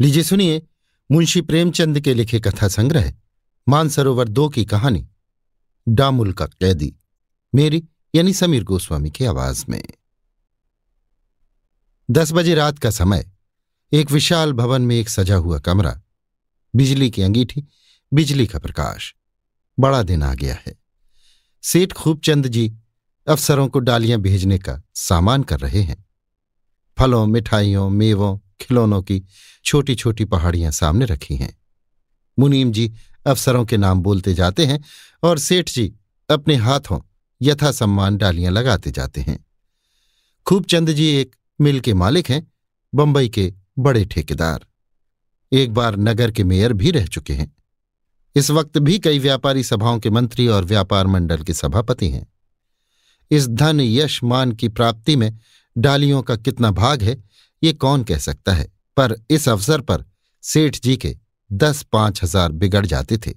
लीजिए सुनिए मुंशी प्रेमचंद के लिखे कथा संग्रह, मानसरोवर दो की कहानी, डामुल का कैदी, मेरी यानी समीर गोस्वामी की आवाज़ में। दस बजे रात का समय, एक विशाल भवन में एक सजा हुआ कमरा, बिजली की अंगीठी, बिजली का प्रकाश, बड़ा दिन आ गया है। सेठ खूबचंद जी अफसरों को डालियाँ भेजने का सामान कर रहे हैं। फलों, मिठाइयों, मेवों खिलौनों की छोटी छोटी पहाड़ियाँ सामने रखी हैं। मुनीम जी अफसरों के नाम बोलते जाते हैं और सेठ जी अपने हाथों यथा सम्मान डालियाँ लगाते जाते हैं। खूबचंद जी एक मिल के मालिक हैं, बंबई के बड़े ठेकेदार। एक बार नगर के मेयर भी रह चुके हैं। इस वक्त भी कई व्यापारी सभाओं के मंत्री और व्यापार मंडल के सभापति हैं। इस धन यश मान की प्राप्ति में डालियों का कितना भाग है ये कौन कह सकता है? पर इस अवसर पर सेठ जी के दस पाँच हज़ार बिगड़ जाते थे।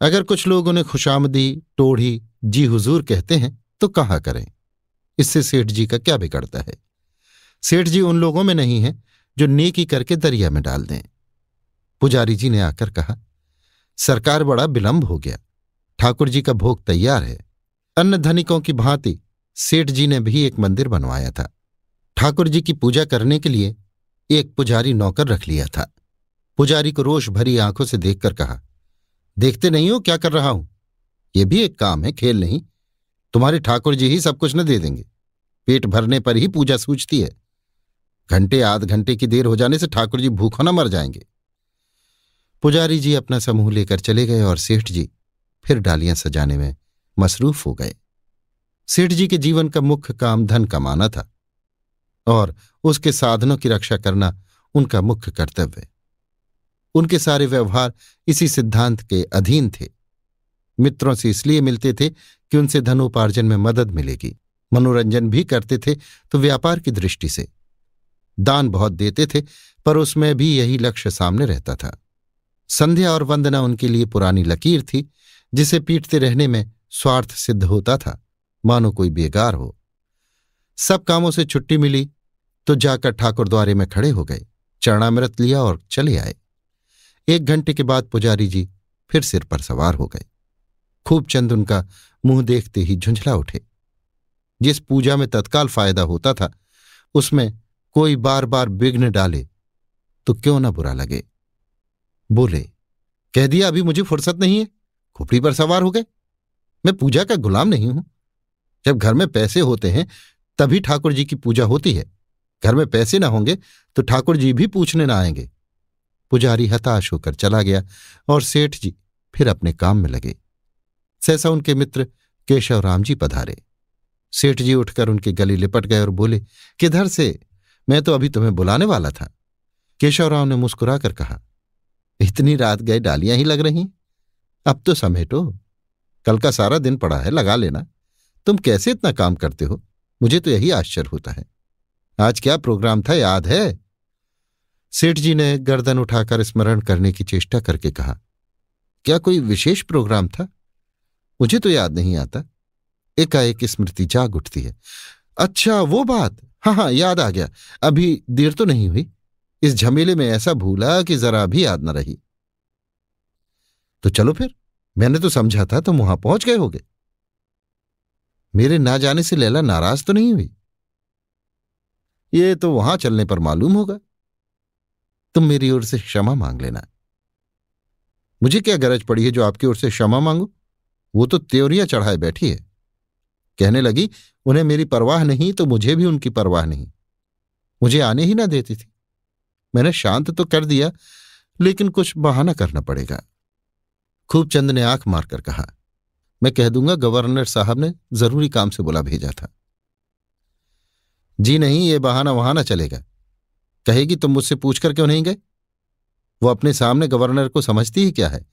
अगर कुछ लोग उन्हें खुशामदी, टोढ़ी, जी हुजूर कहते हैं तो कहा करें? इससे सेठ जी का क्या बिगड़ता है? सेठ जी उन लोगों में नहीं है जो नेकी करके दरिया में डाल दें। पुजारी जी ने आकर कहा, सरकार बड़ा विलंब हो गया। ठाकुर जी का भोग तैयार है। अन्य धनिकों की भांति सेठ जी ने भी एक मंदिर बनवाया था। ठाकुर जी की पूजा करने के लिए एक पुजारी नौकर रख लिया था। पुजारी को रोष भरी आँखों से देखकर कहा, देखते नहीं हो क्या कर रहा हूँ? यह भी एक काम है, खेल नहीं। तुम्हारे ठाकुर जी ही सब कुछ न दे देंगे। पेट भरने पर ही पूजा सूझती है। घंटे आध घंटे की देर हो जाने से ठाकुर जी भूखो न मर जाएँगे। पुजारी जी अपना समूह लेकर चले गए और सेठ जी फिर डालियाँ सजाने में मसरूफ हो गए। सेठ जी के जीवन का मुख्य काम धन कमाना था। और उसके साधनों की रक्षा करना उनका मुख्य कर्तव्य उनके सारे व्यवहार इसी सिद्धांत के अधीन थे। मित्रों से इसलिए मिलते थे कि उनसे धनोपार्जन में मदद मिलेगी। मनोरंजन भी करते थे तो व्यापार की दृष्टि से। दान बहुत देते थे, पर उसमें भी यही लक्ष्य सामने रहता था। संध्या और वंदना उनके लिए पुरानी लकीर थी, जिसे पीटते रहने में स्वार्थ सिद्ध होता था। मानो कोई बेगार हो। सब कामों से छुट्टी मिली तो जाकर ठाकुर द्वारे में खड़े हो गए। चरणामृत लिया और चले आए। एक घंटे के बाद पुजारी जी फिर सिर पर सवार हो गए। खूब चंद उनका मुँह देखते ही झुंझला उठे। जिस पूजा में तत्काल फ़ायदा होता था, उसमें कोई बार बार विघ्न डाले तो क्यों ना बुरा लगे? बोले, कह दिया, अभी मुझे फुर्सत नहीं है। खोपड़ी पर सवार हो गए। मैं पूजा का गुलाम नहीं हूँ। जब घर में पैसे होते हैं तभी ठाकुर जी की पूजा होती है। घर में पैसे ना होंगे तो ठाकुर जी भी पूछने ना आएँगे। पुजारी हताश होकर चला गया और सेठ जी फिर अपने काम में लगे। सहसा उनके मित्र केशव राम जी पधारे। सेठ जी उठकर उनके गली लिपट गए और बोले, किधर से? मैं तो अभी तुम्हें बुलाने वाला था। केशवराव ने मुस्कुराकर कहा, इतनी रात गए डालियाँ ही लग रही अब तो समेटो। कल का सारा दिन पड़ा है, लगा लेना। तुम कैसे इतना काम करते हो? मुझे तो यही आश्चर्य होता है। आज क्या प्रोग्राम था, याद है? सेठ जी ने गर्दन उठाकर स्मरण करने की चेष्टा करके कहा, क्या कोई विशेष प्रोग्राम था? मुझे तो याद नहीं आता। एकाएक स्मृति जाग उठती है। अच्छा वो बात? हाँ हाँ याद आ गया। अभी देर तो नहीं हुई। इस झमेले में ऐसा भूला कि जरा भी याद न रही। तो चलो फिर, मैंने तो समझा था, तुम वहाँ पहुँच गए होगे। मेरे ना जाने से लैला नाराज़ तो नहीं हुई? ये तो वहाँ चलने पर मालूम होगा। तुम मेरी ओर से क्षमा मांग लेना। मुझे क्या गरज पड़ी है जो आपकी ओर से क्षमा मांगू? वो तो त्योरियाँ चढ़ाए बैठी है। कहने लगी, उन्हें मेरी परवाह नहीं तो मुझे भी उनकी परवाह नहीं। मुझे आने ही ना देती थी। मैंने शांत तो कर दिया, लेकिन कुछ बहाना करना पड़ेगा। खूबचंद ने आँख मारकर कहा मैं कह दूँगा, गवर्नर साहब ने ज़रूरी काम से बुला भेजा था। जी नहीं, ये बहाना वहाँ ना चलेगा। कहेगी, तुम मुझसे पूछकर क्यों नहीं गए? वो अपने सामने गवर्नर को समझती ही क्या है?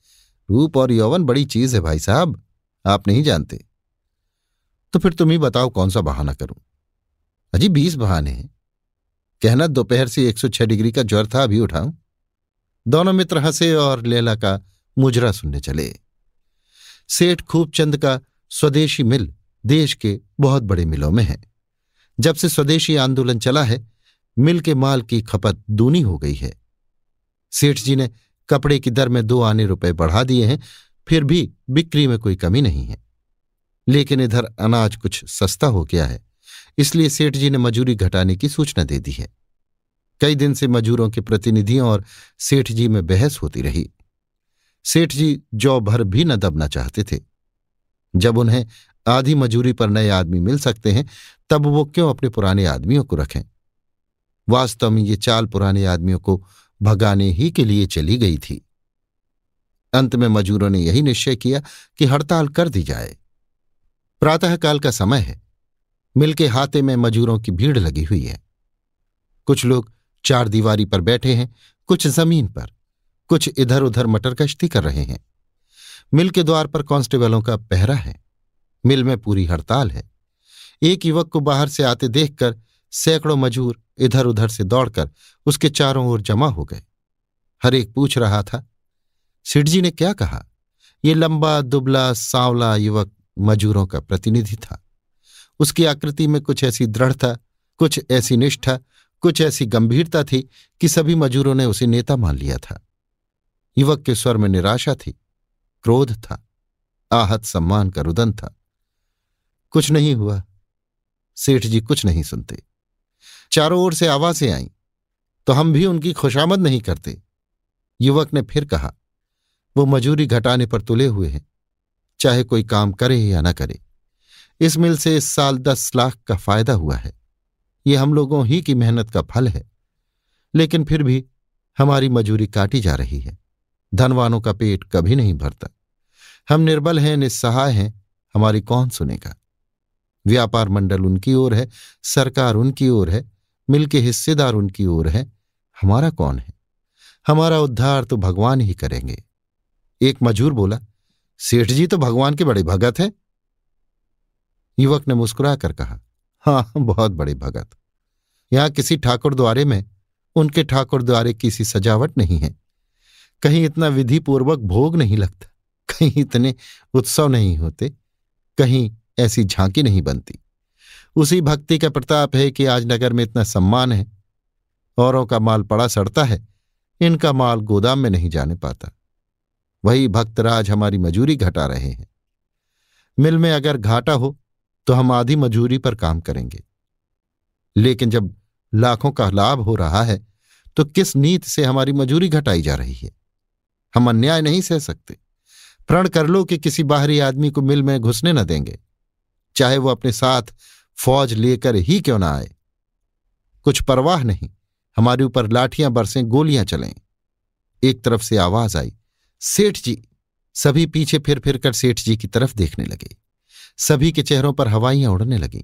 रूप और यौवन बड़ी चीज़ है भाई साहब, आप नहीं जानते। तो फिर तुम ही बताओ, कौन सा बहाना करूँ? अजी, बीस बहाने हैं। कहना, दोपहर से एक सौ छह डिग्री का ज्वर था, अभी उठाऊं। दोनों मित्र हंसे और लेला का मुजरा सुनने चले। सेठ खूबचंद का स्वदेशी मिल देश के बहुत बड़े मिलों में है। जब से स्वदेशी आंदोलन चला है, मिल के माल की खपत दूनी हो गई है। सेठ जी ने कपड़े की दर में दो आने रुपए बढ़ा दिए हैं, फिर भी बिक्री में कोई कमी नहीं है। लेकिन इधर अनाज कुछ सस्ता हो गया है, इसलिए सेठ जी ने मजूरी घटाने की सूचना दे दी है। कई दिन से मजूरों के प्रतिनिधियों और सेठ जी में बहस होती रही। सेठ जी जौ भर भी न दबना चाहते थे। जब उन्हें आधी मजूरी पर नए आदमी मिल सकते हैं, तब वो क्यों अपने पुराने आदमियों को रखें? वास्तव में ये चाल पुराने आदमियों को भगाने ही के लिए चली गई थी। अंत में मजूरों ने यही निश्चय किया कि हड़ताल कर दी जाए। प्रातःकाल का समय है। मिल के हाथे में मजूरों की भीड़ लगी हुई है। कुछ लोग चार दीवारी पर बैठे हैं, कुछ ज़मीन पर। कुछ इधर उधर मटर कश्ती कर रहे हैं। मिल के द्वार पर कांस्टेबलों का पहरा है। मिल में पूरी हड़ताल है। एक युवक को बाहर से आते देखकर सैकड़ों मजूर इधर उधर से दौड़कर उसके चारों ओर जमा हो गए। हर एक पूछ रहा था सिडजी ने क्या कहा? ये लंबा, दुबला, सांवला युवक मजूरों का प्रतिनिधि था। उसकी आकृति में कुछ ऐसी दृढ़ता, कुछ ऐसी निष्ठा, कुछ ऐसी गंभीरता थी कि सभी मजूरों ने उसे नेता मान लिया था। युवक के स्वर में निराशा थी, क्रोध था, आहत सम्मान का रुदन था। कुछ नहीं हुआ। सेठ जी कुछ नहीं सुनते। चारों ओर से आवाज़ें आईं तो हम भी उनकी खुशामद नहीं करते। युवक ने फिर कहा, वो मजूरी घटाने पर तुले हुए हैं, चाहे कोई काम करे या न करे। इस मिल से इस साल दस लाख का फ़ायदा हुआ है। ये हम लोगों ही की मेहनत का फल है। लेकिन फिर भी हमारी मजूरी काटी जा रही है। धनवानों का पेट कभी नहीं भरता। हम निर्बल हैं, निस्सहाय हैं, हमारी कौन सुनेगा? व्यापार मंडल उनकी ओर है, सरकार उनकी ओर है मिल के हिस्सेदार उनकी ओर है, हमारा कौन है? हमारा उद्धार तो भगवान ही करेंगे। एक मजूर बोला, सेठ जी तो भगवान के बड़े भगत हैं। युवक ने मुस्कुरा कर कहा हाँ बहुत बड़े भगत। यहाँ किसी ठाकुर द्वारे में, उनके ठाकुर द्वारे किसी सजावट नहीं है। कहीं इतना विधिपूर्वक भोग नहीं लगता, कहीं इतने उत्सव नहीं होते, कहीं ऐसी झांकी नहीं बनती। उसी भक्ति का प्रताप है कि आज नगर में इतना सम्मान है, औरों का माल पड़ा सड़ता है, इनका माल गोदाम में नहीं जाने पाता। वही भक्तराज हमारी मजूरी घटा रहे हैं। मिल में अगर घाटा हो तो हम आधी मजूरी पर काम करेंगे। लेकिन जब लाखों का लाभ हो रहा है तो किस नीत से हमारी मजूरी घटाई जा रही है? हम अन्याय नहीं सह सकते। प्रण कर लो कि किसी बाहरी आदमी को मिल में घुसने न देंगे। चाहे वो अपने साथ फौज लेकर ही क्यों ना आए। कुछ परवाह नहीं, हमारे ऊपर लाठियाँ बरसें गोलियाँ चलें। एक तरफ़ से आवाज़ आई, सेठ जी। सभी पीछे फिर फिर कर सेठ जी की तरफ़ देखने लगे। सभी के चेहरों पर हवाइयाँ उड़ने लगीं।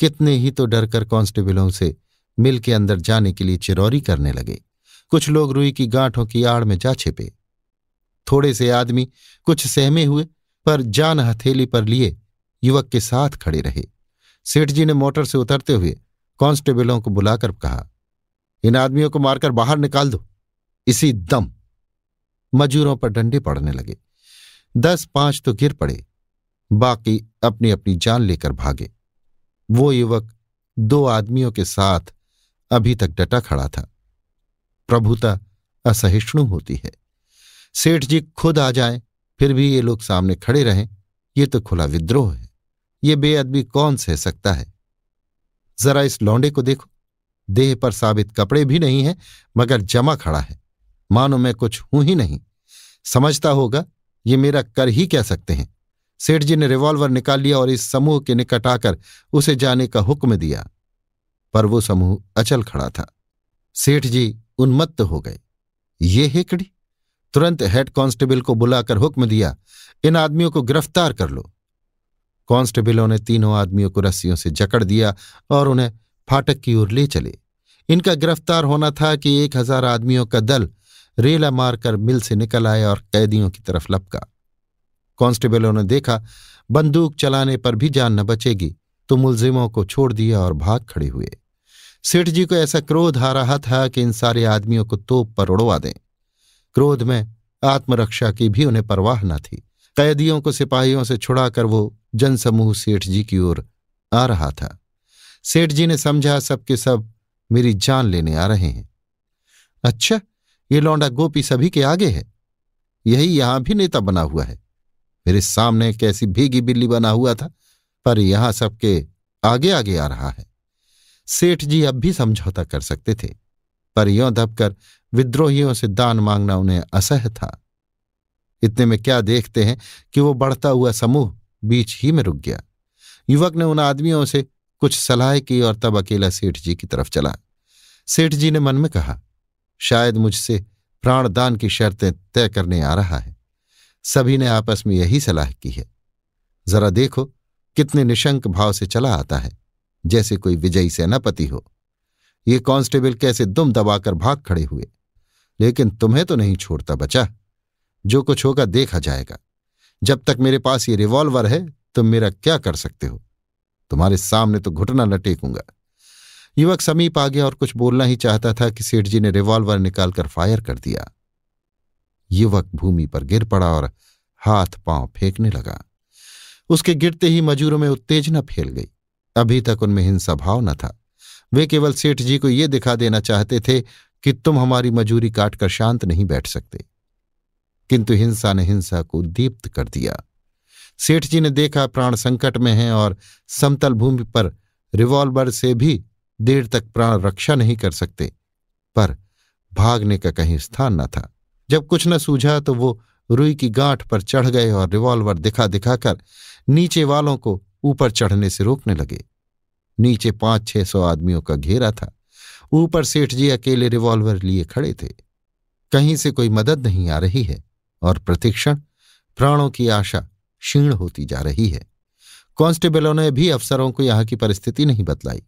कितने ही तो डरकर कांस्टेबलों से मिल के अंदर जाने के लिए चिरौरी करने लगे। कुछ लोग रुई की गांठों की आड़ में जा छिपे। थोड़े से आदमी कुछ सहमे हुए, पर जान हथेली पर लिए युवक के साथ खड़े रहे। सेठ जी ने मोटर से उतरते हुए कांस्टेबलों को बुलाकर कहा, इन आदमियों को मारकर बाहर निकाल दो। इसी दम. मजूरों पर डंडे पड़ने लगे। दस पाँच तो गिर पड़े, बाकी अपनी अपनी जान लेकर भागे। वो युवक दो आदमियों के साथ अभी तक डटा खड़ा था। प्रभुता असहिष्णु होती है। सेठ जी खुद आ जाए, फिर भी ये लोग सामने खड़े रहें। ये तो खुला विद्रोह है। ये बेअदबी कौन सह सकता है? जरा इस लौंडे को देखो। देह पर साबित कपड़े भी नहीं है, मगर जमा खड़ा है। मानो मैं कुछ हूँ ही नहीं। समझता होगा, ये मेरा कर ही कह सकते हैं? सेठ जी ने रिवॉल्वर निकाल लिया और इस समूह के निकट आकर उसे जाने का हुक्म दिया। पर वो समूह अचल खड़ा था। सेठ जी उन्मत्त हो गए। ये हेकड़ी तुरंत हेड कांस्टेबल को बुलाकर हुक्म दिया, इन आदमियों को गिरफ़्तार कर लो। कांस्टेबलों ने तीनों आदमियों को रस्सियों से जकड़ दिया और उन्हें फाटक की ओर ले चले। इनका गिरफ़्तार होना था कि एक हज़ार आदमियों का दल रेला मारकर मिल से निकल आया और कैदियों की तरफ़ लपका। कांस्टेबलों ने देखा, बंदूक चलाने पर भी जान न बचेगी तो मुलजिमों को छोड़ दिया और भाग खड़े हुए। सेठ जी को ऐसा क्रोध आ रहा था कि इन सारे आदमियों को तोप पर उड़वा दें। क्रोध में आत्मरक्षा की भी उन्हें परवाह न थी। कैदियों को सिपाहियों से छुड़ाकर वो जनसमूह सेठ जी की ओर आ रहा था। सेठ जी ने समझा, सबके सब मेरी जान लेने आ रहे हैं। अच्छा ये लौंडा गोपी सभी के आगे है? यही यहाँ भी नेता बना हुआ है। मेरे सामने कैसी भीगी बिल्ली बना हुआ था, पर यहाँ सबके आगे आगे आ रहा है। सेठ जी अब भी समझौता कर सकते थे। पर यों दबकर विद्रोहियों से दान मांगना उन्हें असह था। इतने में क्या देखते हैं कि वो बढ़ता हुआ समूह बीच ही में रुक गया। युवक ने उन आदमियों से कुछ सलाह की और तब अकेला सेठ जी की तरफ़ चला। सेठ जी ने मन में कहा, शायद मुझसे प्राणदान की शर्तें तय करने आ रहा है। सभी ने आपस में यही सलाह की है। जरा देखो कितने निशंक भाव से चला आता है, जैसे कोई विजयी सेनापति हो। ये कांस्टेबल कैसे दुम दबाकर भाग खड़े हुए? लेकिन तुम्हें तो नहीं छोड़ता बचा। जो कुछ होगा देखा जाएगा। जब तक मेरे पास ये रिवॉल्वर है, तुम मेरा क्या कर सकते हो? तुम्हारे सामने तो घुटना न टेकूँगा युवक समीप आ गया और कुछ बोलना ही चाहता था कि सेठ जी ने रिवॉल्वर निकालकर फायर कर दिया। युवक भूमि पर गिर पड़ा और हाथ पाँव फेंकने लगा। उसके गिरते ही मजूरों में उत्तेजना फैल गई। अभी तक उनमें हिंसा भाव न था। वे केवल सेठ जी को ये दिखा देना चाहते थे कि तुम हमारी मजूरी काटकर शांत नहीं बैठ सकते। किंतु हिंसा ने हिंसा को दीप्त कर दिया। सेठ जी ने देखा प्राण संकट में है और समतल भूमि पर रिवॉल्वर से भी देर तक प्राण रक्षा नहीं कर सकते, पर भागने का कहीं स्थान न था। जब कुछ न सूझा तो वो रुई की गांठ पर चढ़ गए और रिवॉल्वर दिखा दिखाकर नीचे वालों को ऊपर चढ़ने से रोकने लगे। नीचे पाँच छह सौ आदमियों का घेरा था। ऊपर सेठ जी अकेले रिवॉल्वर लिए खड़े थे। कहीं से कोई मदद नहीं आ रही है और प्रतिक्षण, प्राणों की आशा क्षीण होती जा रही है। कांस्टेबलों ने भी अफसरों को यहाँ की परिस्थिति नहीं बतलाई।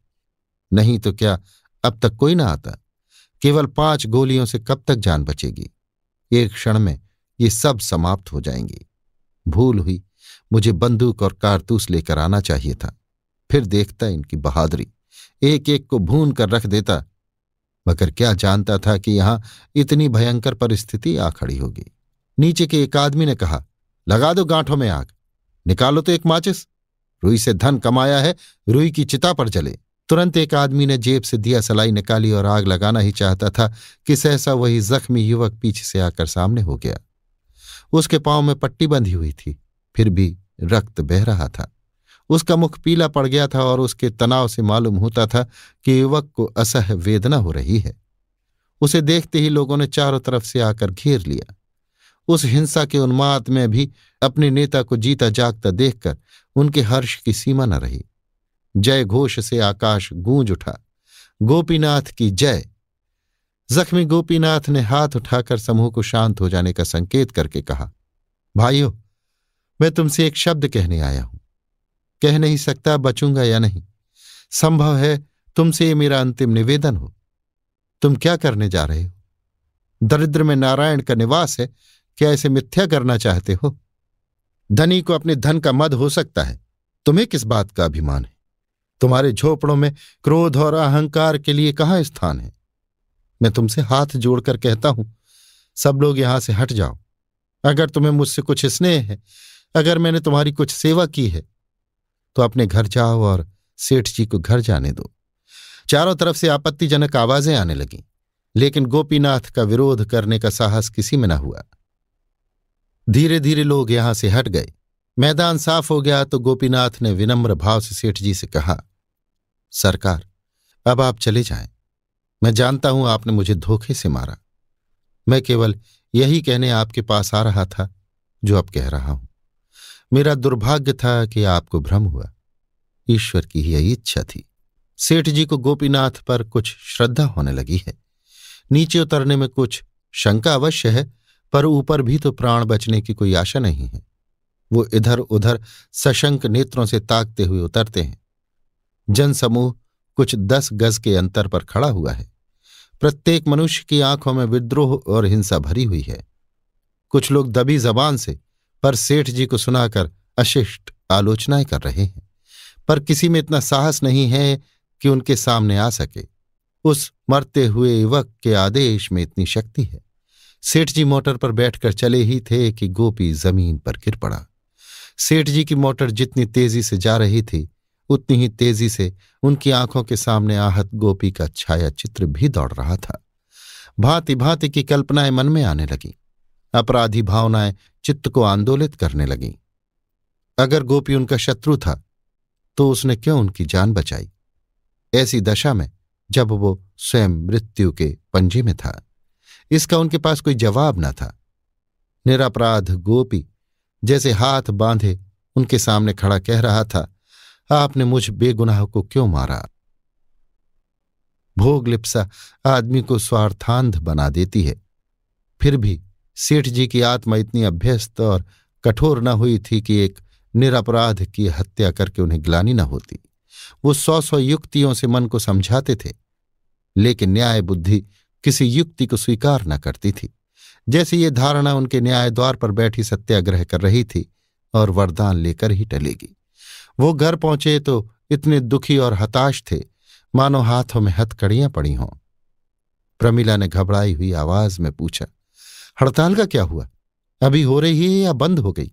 नहीं तो क्या अब तक कोई ना आता। केवल पाँच गोलियों से कब तक जान बचेगी? एक क्षण में ये सब समाप्त हो जाएँगी। भूल हुई, मुझे बंदूक और कारतूस लेकर आना चाहिए था। फिर देखता इनकी बहादुरी। एक एक को भून कर रख देता, मगर क्या जानता था कि यहाँ इतनी भयंकर परिस्थिति आ खड़ी होगी? नीचे के एक आदमी ने कहा, लगा दो गांठों में आग। निकालो तो एक माचिस। रुई से धन कमाया है, रुई की चिता पर जले तुरंत एक आदमी ने जेब से दिया सलाई निकाली और आग लगाना ही चाहता था कि सहसा वही जख्मी युवक पीछे से आकर सामने हो गया। उसके पाँव में पट्टी बंधी हुई थी, फिर भी रक्त बह रहा था। उसका मुख पीला पड़ गया था और उसके तनाव से मालूम होता था कि युवक को असह वेदना हो रही है। उसे देखते ही लोगों ने चारों तरफ़ से आकर घेर लिया। उस हिंसा के उन्माद में भी अपने नेता को जीता जागता देखकर उनके हर्ष की सीमा न रही। जय घोष से आकाश गूंज उठा। गोपीनाथ की जय। जख्मी गोपीनाथ ने हाथ उठाकर समूह को शांत हो जाने का संकेत करके कहा, भाइयों, मैं तुमसे एक शब्द कहने आया हूँ। कह नहीं सकता बचूँगा या नहीं। संभव है तुमसे ये मेरा अंतिम निवेदन हो। तुम क्या करने जा रहे हो? दरिद्र में नारायण का निवास है, क्या इसे मिथ्या करना चाहते हो? धनी को अपने धन का मद हो सकता है। तुम्हें किस बात का अभिमान है? तुम्हारे झोपड़ों में क्रोध और अहंकार के लिए कहाँ स्थान है? मैं तुमसे हाथ जोड़कर कहता हूँ, सब लोग यहाँ से हट जाओ। अगर तुम्हें मुझसे कुछ स्नेह है, अगर मैंने तुम्हारी कुछ सेवा की है तो अपने घर जाओ और सेठ जी को घर जाने दो। चारों तरफ़ से आपत्तिजनक आवाज़ें आने लगीं, लेकिन गोपीनाथ का विरोध करने का साहस किसी में न हुआ। धीरे धीरे लोग यहाँ से हट गए। मैदान साफ़ हो गया तो गोपीनाथ ने विनम्र भाव से सेठ जी से कहा, सरकार, अब आप चले जाएँ। मैं जानता हूँ आपने मुझे धोखे से मारा। मैं केवल यही कहने आपके पास आ रहा था, जो अब कह रहा हूँ। मेरा दुर्भाग्य था कि आपको भ्रम हुआ। ईश्वर की ही यही इच्छा थी। सेठ जी को गोपीनाथ पर कुछ श्रद्धा होने लगी है। नीचे उतरने में कुछ शंका अवश्य है, पर ऊपर भी तो प्राण बचने की कोई आशा नहीं है। वो इधर उधर सशंक नेत्रों से ताकते हुए उतरते हैं। जनसमूह कुछ दस गज के अंतर पर खड़ा हुआ है। प्रत्येक मनुष्य की आँखों में विद्रोह और हिंसा भरी हुई है। कुछ लोग दबी जबान से पर सेठ जी को सुनाकर अशिष्ट आलोचनाएँ कर रहे हैं। पर किसी में इतना साहस नहीं है कि उनके सामने आ सके। उस मरते हुए युवक के आदेश में इतनी शक्ति है। सेठ जी मोटर पर बैठकर चले ही थे कि गोपी ज़मीन पर गिर पड़ा। सेठ जी की मोटर जितनी तेज़ी से जा रही थी, उतनी ही तेज़ी से उनकी आँखों के सामने आहत गोपी का छाया चित्र भी दौड़ रहा था। भांति भांति की कल्पनाएँ मन में आने लगी। अपराधी भावनाएँ चित्त को आंदोलित करने लगीं। अगर गोपी उनका शत्रु था तो उसने क्यों उनकी जान बचाई? ऐसी दशा में जब वो स्वयं मृत्यु के पंजे में था, इसका उनके पास कोई जवाब न था। निरापराध गोपी जैसे हाथ बांधे उनके सामने खड़ा कह रहा था, आपने मुझ बेगुनाह को क्यों मारा? भोग लिप्सा आदमी को स्वार्थांध बना देती है। फिर भी सेठ जी की आत्मा इतनी अभ्यस्त और कठोर न हुई थी कि एक निरपराध की हत्या करके उन्हें ग्लानी न होती। वो सौ सौ युक्तियों से मन को समझाते थे, लेकिन न्याय बुद्धि किसी युक्ति को स्वीकार न करती थी। जैसे ये धारणा उनके न्याय द्वार पर बैठी सत्याग्रह कर रही थी और वरदान लेकर ही टलेगी। वो घर पहुँचे तो इतने दुखी और हताश थे, मानो हाथों में हथकड़ियाँ पड़ी हों। प्रमिला ने घबराई हुई आवाज़ में पूछा हड़ताल का क्या हुआ? अभी हो रही है या बंद हो गई?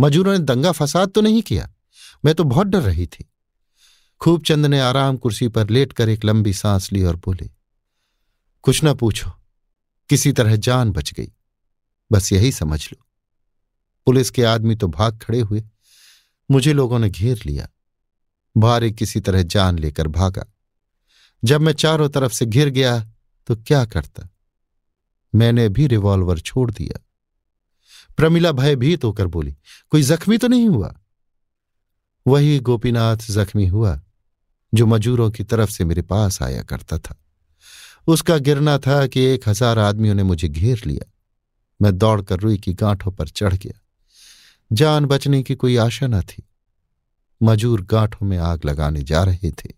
मजूरों ने दंगा फसाद तो नहीं किया? मैं तो बहुत डर रही थी। खूबचंद ने आराम कुर्सी पर लेटकर एक लंबी सांस ली और बोले, कुछ ना पूछो, किसी तरह जान बच गई। बस यही समझ लो। पुलिस के आदमी तो भाग खड़े हुए। मुझे लोगों ने घेर लिया। भारी किसी तरह जान लेकर भागा। जब मैं चारों तरफ़ से घिर गया तो क्या करता? मैंने भी रिवॉल्वर छोड़ दिया। प्रमिला भयभीत होकर बोली, कोई जख्मी तो नहीं हुआ? वही गोपीनाथ जख्मी हुआ, जो मजूरों की तरफ़ से मेरे पास आया करता था। उसका गिरना था कि एक हज़ार आदमियों ने मुझे घेर लिया। मैं दौड़कर रुई की गांठों पर चढ़ गया। जान बचने की कोई आशा न थी। मजूर गांठों में आग लगाने जा रहे थे।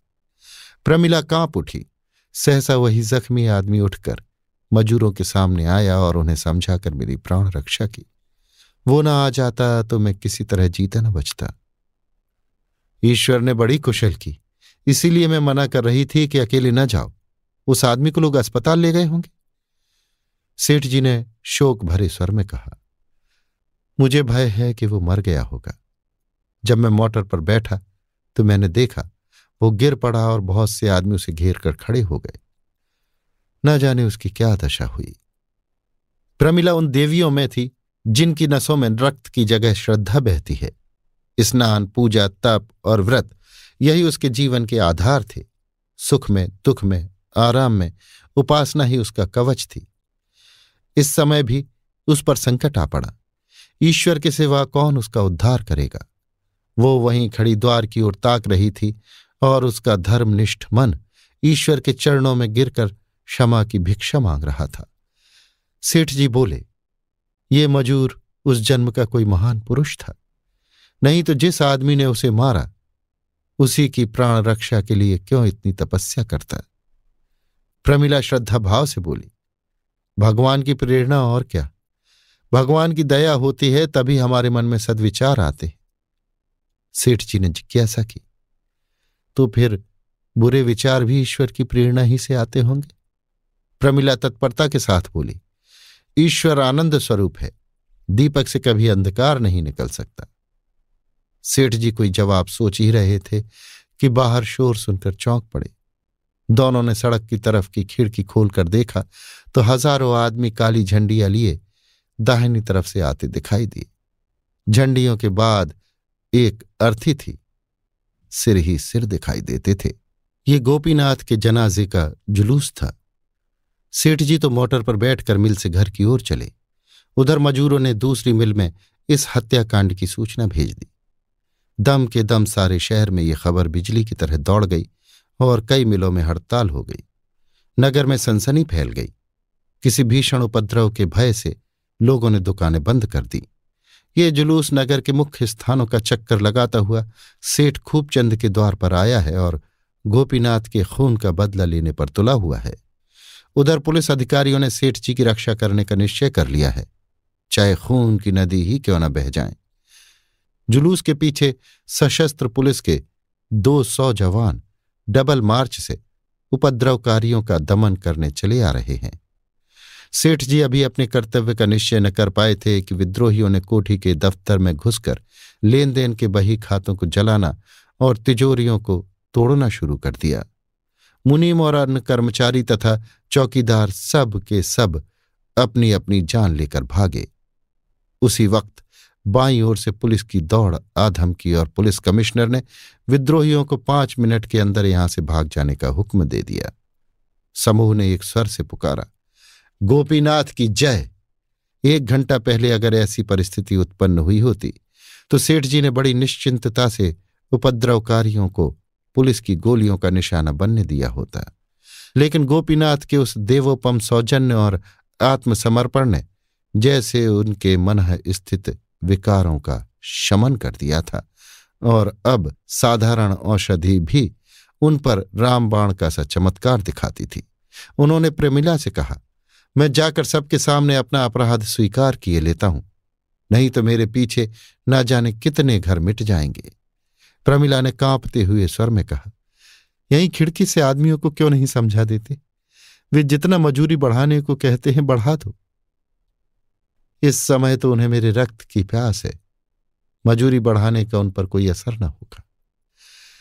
प्रमिला काँप उठी। सहसा वही जख्मी आदमी उठकर मजूरों के सामने आया और उन्हें समझाकर मेरी प्राण रक्षा की। वो ना आ जाता तो मैं किसी तरह जीता न बचता। ईश्वर ने बड़ी कुशल की। इसीलिए मैं मना कर रही थी कि अकेले न जाओ उस आदमी को लोग अस्पताल ले गए होंगे। सेठ जी ने शोक भरे स्वर में कहा, मुझे भय है कि वो मर गया होगा। जब मैं मोटर पर बैठा तो मैंने देखा, वो गिर पड़ा और बहुत से आदमी उसे घेर कर खड़े हो गए। न जाने उसकी क्या दशा हुई। प्रमिला उन देवियों में थी, जिनकी नसों में रक्त की जगह श्रद्धा बहती है। स्नान, पूजा, तप और व्रत, यही उसके जीवन के आधार थे। सुख में, दुख में, आराम में, उपासना ही उसका कवच थी। इस समय भी उस पर संकट आ पड़ा। ईश्वर के सिवा कौन उसका उद्धार करेगा? वो वहीं खड़ी द्वार की ओर ताक रही थी और उसका धर्मनिष्ठ मन ईश्वर के चरणों में गिरकर क्षमा की भिक्षा मांग रहा था। सेठ जी बोले, ये मजूर उस जन्म का कोई महान पुरुष था। नहीं तो जिस आदमी ने उसे मारा, उसी की प्राण रक्षा के लिए क्यों इतनी तपस्या करता? प्रमिला श्रद्धा भाव से बोली, भगवान की प्रेरणा और क्या? भगवान की दया होती है तभी हमारे मन में सदविचार आते हैं। सेठ जी ने जिज्ञासा की तो फिर बुरे विचार भी ईश्वर की प्रेरणा ही से आते होंगे? प्रमिला तत्परता के साथ बोली, ईश्वर आनंद स्वरूप है। दीपक से कभी अंधकार नहीं निकल सकता। सेठ जी कोई जवाब सोच ही रहे थे कि बाहर शोर सुनकर चौंक पड़े। दोनों ने सड़क की तरफ़ की खिड़की खोलकर देखा तो हज़ारों आदमी काली झंडियाँ लिए दाहिनी तरफ़ से आते दिखाई दिए। झंडियों के बाद एक अर्थी थी। सिर ही सिर दिखाई देते थे। ये गोपीनाथ के जनाजे का जुलूस था। सेठ जी तो मोटर पर बैठकर मिल से घर की ओर चले। उधर मजूरों ने दूसरी मिल में इस हत्याकांड की सूचना भेज दी। दम के दम सारे शहर में ये खबर बिजली की तरह दौड़ गई और कई मिलों में हड़ताल हो गई। नगर में सनसनी फैल गई। किसी भीषण उपद्रव के भय से लोगों ने दुकानें बंद कर दी। ये जुलूस नगर के मुख्य स्थानों का चक्कर लगाता हुआ सेठ खूबचंद के द्वार पर आया है और गोपीनाथ के खून का बदला लेने पर तुला हुआ है। उधर पुलिस अधिकारियों ने सेठ जी की रक्षा करने का निश्चय कर लिया है। चाहे खून की नदी ही क्यों न बह जाए। जुलूस के पीछे सशस्त्र पुलिस के दो सौ जवान डबल मार्च से उपद्रवकारियों का दमन करने चले आ रहे हैं। सेठ जी अभी अपने कर्तव्य का निश्चय न कर पाए थे कि विद्रोहियों ने कोठी के दफ्तर में घुसकर लेन देन के बही खातों को जलाना और तिजोरियों को तोड़ना शुरू कर दिया। मुनीम और अन्य कर्मचारी तथा चौकीदार सब के सब अपनी अपनी जान लेकर भागे। उसी वक्त बाई ओर से पुलिस की दौड़ आधम की और पुलिस कमिश्नर ने विद्रोहियों को पाँच मिनट के अंदर यहाँ से भाग जाने का हुक्म दे दिया। समूह ने एक स्वर से पुकारा, गोपीनाथ की जय! एक घंटा पहले अगर ऐसी परिस्थिति उत्पन्न हुई होती तो सेठ जी ने बड़ी निश्चिंतता से उपद्रवकारियों को पुलिस की गोलियों का निशाना बनने दिया होता। लेकिन गोपीनाथ के उस देवोपम सौजन्य और आत्मसमर्पण ने जैसे उनके मन स्थित विकारों का शमन कर दिया था। और अब साधारण औषधि भी उन पर रामबाण का सा चमत्कार दिखाती थी। उन्होंने प्रेमिला से कहा, मैं जाकर सबके सामने अपना अपराध स्वीकार किए लेता हूँ, नहीं तो मेरे पीछे ना जाने कितने घर मिट जाएँगे। प्रमिला ने कांपते हुए स्वर में कहा, यहीं खिड़की से आदमियों को क्यों नहीं समझा देते? वे जितना मजूरी बढ़ाने को कहते हैं, बढ़ा दो। इस समय तो उन्हें मेरे रक्त की प्यास है। मजूरी बढ़ाने का उन पर कोई असर न होगा।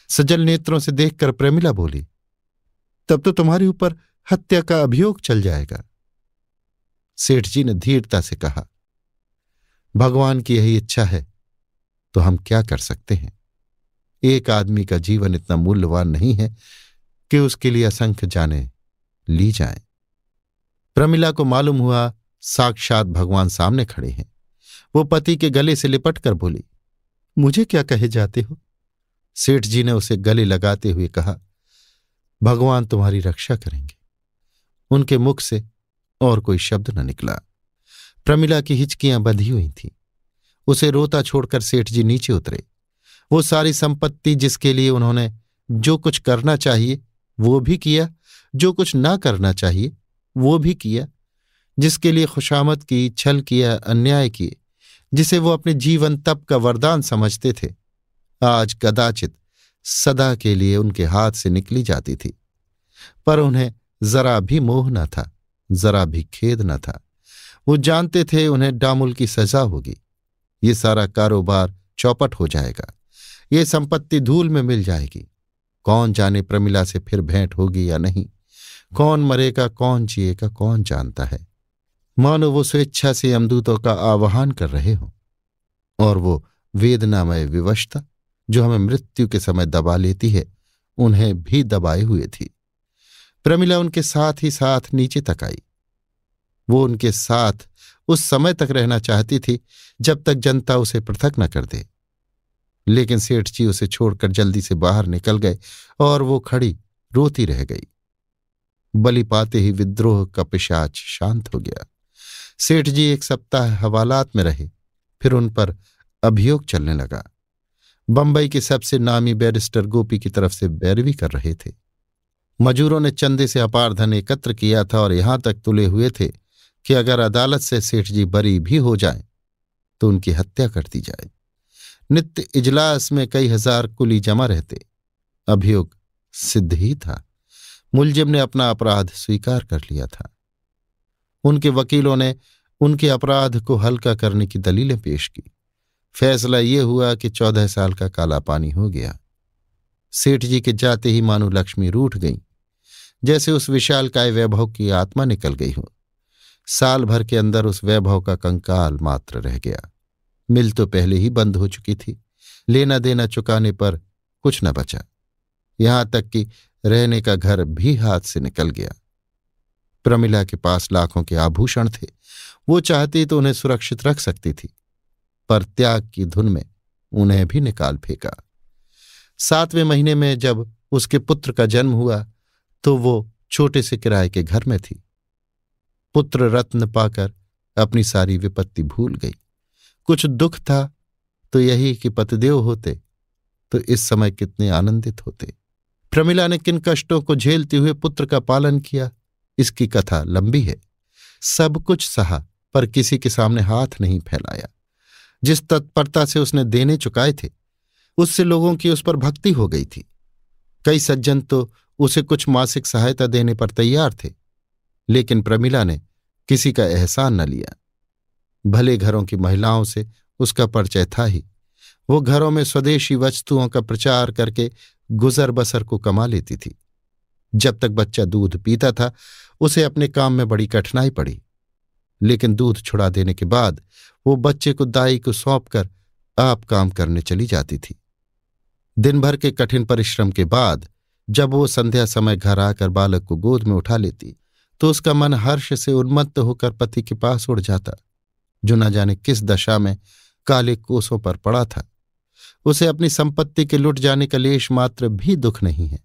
सजल नेत्रों से देखकर प्रेमिला बोली, तब तो तुम्हारे ऊपर हत्या का अभियोग चल जाएगा। सेठ जी ने धीरता से कहा, भगवान की यही इच्छा है तो हम क्या कर सकते हैं? एक आदमी का जीवन इतना मूल्यवान नहीं है कि उसके लिए असंख्य जाने ली जाए। प्रमिला को मालूम हुआ साक्षात भगवान सामने खड़े हैं। वो पति के गले से लिपट कर बोली, मुझे क्या कहे जाते हो? सेठ जी ने उसे गले लगाते हुए कहा, भगवान तुम्हारी रक्षा करेंगे। उनके मुख से और कोई शब्द न निकला। प्रमिला की हिचकियाँ बंधी हुई थीं। उसे रोता छोड़कर सेठ जी नीचे उतरे। वो सारी संपत्ति जिसके लिए उन्होंने जो कुछ करना चाहिए, वो भी किया। जो कुछ ना करना चाहिए, वो भी किया। जिसके लिए खुशामद की, छल किया, अन्याय किए। जिसे वो अपने जीवन तप का वरदान समझते थे। आज कदाचित सदा के लिए उनके हाथ से निकली जाती थी। पर उन्हें जरा भी मोह न था, जरा भी खेद न था। वो जानते थे उन्हें डामुल की सजा होगी। ये सारा कारोबार चौपट हो जाएगा। ये संपत्ति धूल में मिल जाएगी। कौन जाने प्रमिला से फिर भेंट होगी या नहीं? कौन मरेगा, कौन जिएगा, कौन जानता है? मानो वो स्वेच्छा से अमदूतों का आवाहन कर रहे हो। और वो वेदनामय विवशता, जो हमें मृत्यु के समय दबा लेती है, उन्हें भी दबाए हुए थी। प्रमिला उनके साथ ही साथ नीचे तक आई। वो उनके साथ उस समय तक रहना चाहती थी, जब तक जनता उसे पृथक न कर दे। लेकिन सेठ जी उसे छोड़कर जल्दी से बाहर निकल गए और वो खड़ी रोती रह गई। बलि पाते ही विद्रोह का पिशाच शांत हो गया। सेठ जी एक सप्ताह हवालात में रहे, फिर उन पर अभियोग चलने लगा। बंबई के सबसे नामी बैरिस्टर गोपी की तरफ़ से बैरवी कर रहे थे। मजूरों ने चंदे से अपार धन एकत्र किया था और यहाँ तक तुले हुए थे कि अगर अदालत से सेठ जी बरी भी हो जाए तो उनकी हत्या कर दी जाए। नित्य इजलास में कई हज़ार कुली जमा रहते। अभियोग सिद्ध ही था। मुलजिम ने अपना अपराध स्वीकार कर लिया था। उनके वकीलों ने उनके अपराध को हल्का करने की दलीलें पेश की। फैसला ये हुआ कि चौदह साल का काला पानी हो गया। सेठ जी के जाते ही मानो लक्ष्मी रूठ गई। जैसे उस विशाल काय वैभव की आत्मा निकल गई हो। साल भर के अंदर उस वैभव का कंकाल मात्र रह गया। मिल तो पहले ही बंद हो चुकी थी। लेना देना चुकाने पर कुछ न बचा। यहाँ तक कि रहने का घर भी हाथ से निकल गया। प्रमिला के पास लाखों के आभूषण थे। वो चाहती तो उन्हें सुरक्षित रख सकती थी, पर त्याग की धुन में उन्हें भी निकाल फेंका। सातवें महीने में जब उसके पुत्र का जन्म हुआ तो वो छोटे से किराए के घर में थी। पुत्र रत्न पाकर अपनी सारी विपत्ति भूल गई। कुछ दुख था तो यही कि पतिदेव होते तो इस समय कितने आनंदित होते। प्रमिला ने किन कष्टों को झेलते हुए पुत्र का पालन किया, इसकी कथा लंबी है। सब कुछ सहा, पर किसी के सामने हाथ नहीं फैलाया। जिस तत्परता से उसने देने चुकाए थे, उससे लोगों की उस पर भक्ति हो गई थी। कई सज्जन तो उसे कुछ मासिक सहायता देने पर तैयार थे, लेकिन प्रमिला ने किसी का एहसान न लिया। भले घरों की महिलाओं से उसका परिचय था ही। वो घरों में स्वदेशी वस्तुओं का प्रचार करके गुजर बसर को कमा लेती थी। जब तक बच्चा दूध पीता था, उसे अपने काम में बड़ी कठिनाई पड़ी। लेकिन दूध छुड़ा देने के बाद वो बच्चे को दाई को सौंप कर आप काम करने चली जाती थी। दिन भर के कठिन परिश्रम के बाद जब वो संध्या समय घर आकर बालक को गोद में उठा लेती तो उसका मन हर्ष से उन्मत्त होकर पति के पास उड़ जाता। जो न जाने किस दशा में काले कोसों पर पड़ा था। उसे अपनी संपत्ति के लुट जाने का लेश मात्र भी दुख नहीं है।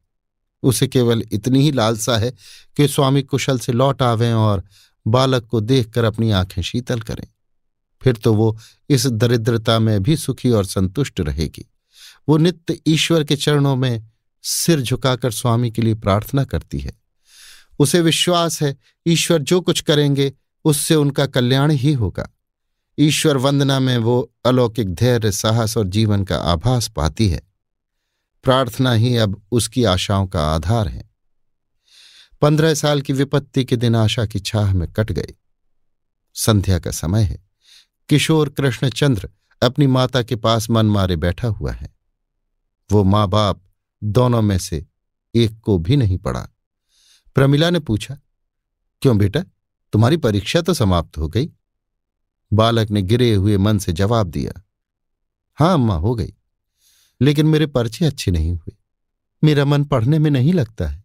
उसे केवल इतनी ही लालसा है कि स्वामी कुशल से लौट आवें और बालक को देखकर अपनी आँखें शीतल करें। फिर तो वो इस दरिद्रता में भी सुखी और संतुष्ट रहेगी। वो नित्य ईश्वर के चरणों में सिर झुकाकर स्वामी के लिए प्रार्थना करती है। उसे विश्वास है, ईश्वर जो कुछ करेंगे, उससे उनका कल्याण ही होगा। ईश्वर वंदना में वो अलौकिक धैर्य, साहस और जीवन का आभास पाती है। प्रार्थना ही अब उसकी आशाओं का आधार है। पंद्रह साल की विपत्ति के दिन आशा की छाह में कट गई। संध्या का समय है। किशोर कृष्णचंद्र अपनी माता के पास मन मारे बैठा हुआ है। वो माँ बाप दोनों में से एक को भी नहीं पड़ा प्रमिला ने पूछा, क्यों बेटा? तुम्हारी परीक्षा तो समाप्त हो गई। बालक ने गिरे हुए मन से जवाब दिया, हाँ, अम्मा, हो गई। लेकिन मेरे पर्चे अच्छे नहीं हुए। मेरा मन पढ़ने में नहीं लगता है।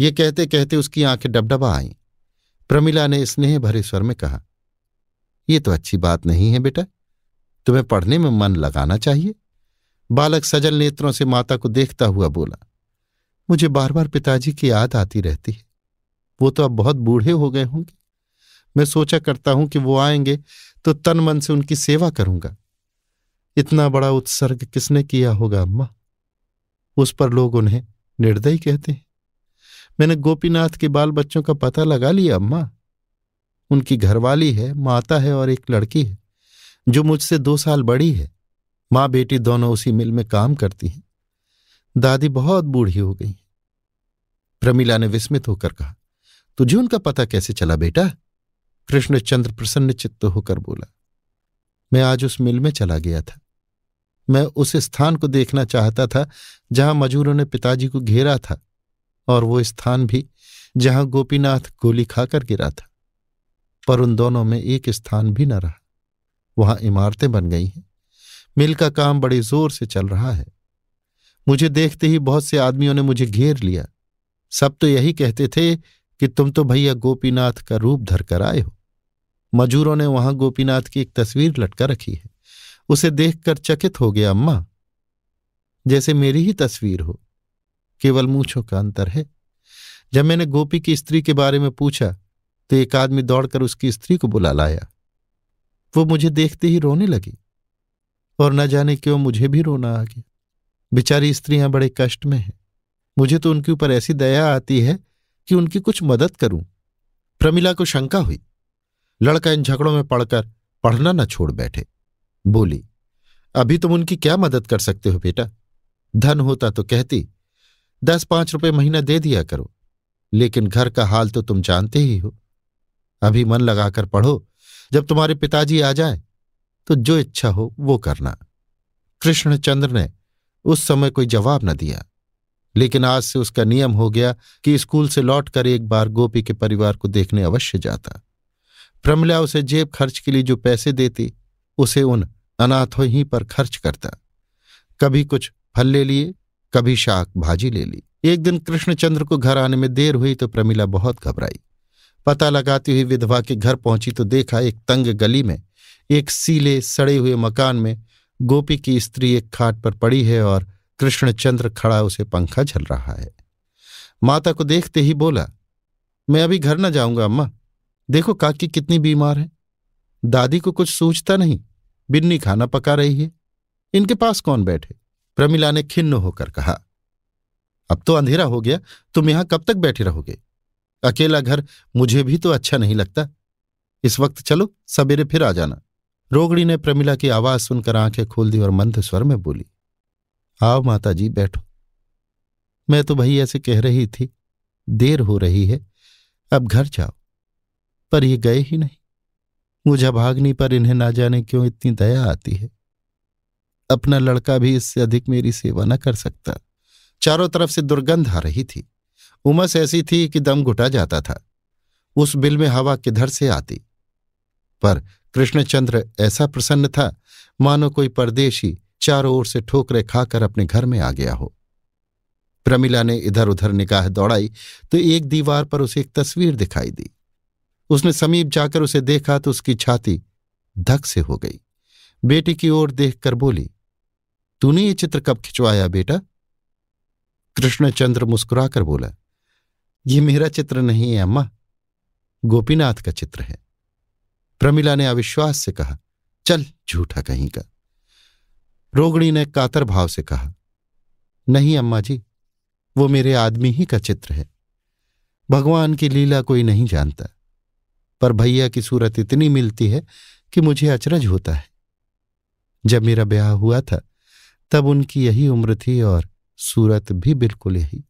ये कहते कहते उसकी आँखें डबडबा आईं। प्रमिला ने स्नेह भरे स्वर में कहा यह तो अच्छी बात नहीं है बेटा। तुम्हें पढ़ने में मन लगाना चाहिए। बालक सजल नेत्रों से माता को देखता हुआ बोला, मुझे बार बार पिताजी की याद आती रहती है। वो तो अब बहुत बूढ़े हो गए होंगे। मैं सोचा करता हूँ कि वो आएँगे तो तन मन से उनकी सेवा करूँगा। इतना बड़ा उत्सर्ग किसने किया होगा, अम्मा? उस पर लोग उन्हें निर्दयी कहते हैं। मैंने गोपीनाथ के बाल बच्चों का पता लगा लिया, अम्मा। उनकी घरवाली है, माता है और एक लड़की है, जो मुझसे दो साल बड़ी है। माँ बेटी दोनों उसी मिल में काम करती हैं। दादी बहुत बूढ़ी हो गई प्रमिला ने विस्मित होकर कहा, तुझे उनका पता कैसे चला बेटा? कृष्णचंद्र प्रसन्न चित्त होकर बोला, मैं आज उस मिल में चला गया था। मैं उस स्थान को देखना चाहता था जहाँ मजूरों ने पिताजी को घेरा था और वो स्थान भी जहाँ गोपीनाथ गोली खाकर गिरा था। पर उन दोनों में एक स्थान भी न रहा। वहाँ इमारतें बन गई हैं। मिल का काम बड़े ज़ोर से चल रहा है। मुझे देखते ही बहुत से आदमियों ने मुझे घेर लिया। सब तो यही कहते थे कि तुम तो भैया गोपीनाथ का रूप धर कर आए हो। मजूरों ने वहाँ गोपीनाथ की एक तस्वीर लटका रखी है। उसे देखकर चकित हो गया अम्मा। जैसे मेरी ही तस्वीर हो। केवल मूछों का अंतर है। जब मैंने गोपी की स्त्री के बारे में पूछा तो एक आदमी दौड़कर उसकी स्त्री को बुला लाया। वो मुझे देखते ही रोने लगी। और न जाने क्यों मुझे भी रोना आ गया। बेचारी स्त्रियाँ बड़े कष्ट में हैं। मुझे तो उनके ऊपर ऐसी दया आती है कि उनकी कुछ मदद करूँ। प्रमिला को शंका हुई। लड़का इन झगड़ों में पड़कर पढ़ना न छोड़ बैठे। बोली, अभी तुम उनकी क्या मदद कर सकते हो बेटा? धन होता तो कहती दस पाँच रुपए महीना दे दिया करो, लेकिन घर का हाल तो तुम जानते ही हो। अभी मन लगाकर पढ़ो, जब तुम्हारे पिताजी आ जाए तो जो इच्छा हो वो करना। कृष्णचंद्र ने उस समय कोई जवाब न दिया। लेकिन आज से उसका नियम हो गया कि स्कूल से लौटकर एक बार गोपी के परिवार को देखने अवश्य जाता। प्रमिला उसे जेब खर्च के लिए जो पैसे देती, उसे उन अनाथों ही पर खर्च करता। कभी कुछ फल ले लिए, कभी शाक भाजी ले ली। एक दिन कृष्णचंद्र को घर आने में देर हुई तो प्रमिला बहुत घबराई। पता लगाती हुई विधवा के घर पहुँची तो देखा एक तंग गली में, एक सीले सड़े हुए मकान में गोपी की स्त्री एक खाट पर पड़ी है और कृष्णचंद्र खड़ा उसे पंखा झल रहा है। माता को देखते ही बोला, मैं अभी घर न जाऊँगा, अम्मा। देखो काकी कितनी बीमार है। दादी को कुछ सूझता नहीं। बिन्नी खाना पका रही है। इनके पास कौन बैठे? प्रमिला ने खिन्न होकर कहा, अब तो अंधेरा हो गया। तुम यहाँ कब तक बैठे रहोगे? अकेला घर मुझे भी तो अच्छा नहीं लगता। इस वक्त चलो, सवेरे फिर आ जाना। रोगड़ी ने प्रमिला की आवाज़ सुनकर आँखें खोल दी और मंद स्वर में बोली आओ माता जी बैठो। मैं तो भई ऐसे कह रही थी, देर हो रही है, अब घर जाओ। पर ये गए ही नहीं। मुझे भागनी पर इन्हें ना जाने क्यों इतनी दया आती है? अपना लड़का भी इससे अधिक मेरी सेवा न कर सकता। चारों तरफ़ से दुर्गंध आ रही थी। उमस ऐसी थी कि दम घुटा जाता था। उस बिल में हवा किधर से आती? पर कृष्णचंद्र ऐसा प्रसन्न था, मानो कोई परदेशी चारों ओर से ठोकरे खाकर अपने घर में आ गया हो। प्रमिला ने इधर उधर निगाह दौड़ाई तो एक दीवार पर उसे एक तस्वीर दिखाई दी। उसने समीप जाकर उसे देखा तो उसकी छाती धक से हो गई। बेटी की ओर देखकर बोली, तूने ये चित्र कब खिंचवाया बेटा? कृष्णचंद्र मुस्कुराकर बोला, ये मेरा चित्र नहीं है, अम्मा। गोपीनाथ का चित्र है। प्रमिला ने अविश्वास से कहा, चल, झूठा कहीं का। रोगणी ने कातर भाव से कहा, नहीं, अम्मा जी, वो मेरे आदमी ही का चित्र है। भगवान की लीला कोई नहीं जानता, पर भैया की सूरत इतनी मिलती है कि मुझे अचरज होता है। जब मेरा ब्याह हुआ था, तब उनकी यही उम्र थी और सूरत भी बिल्कुल यही।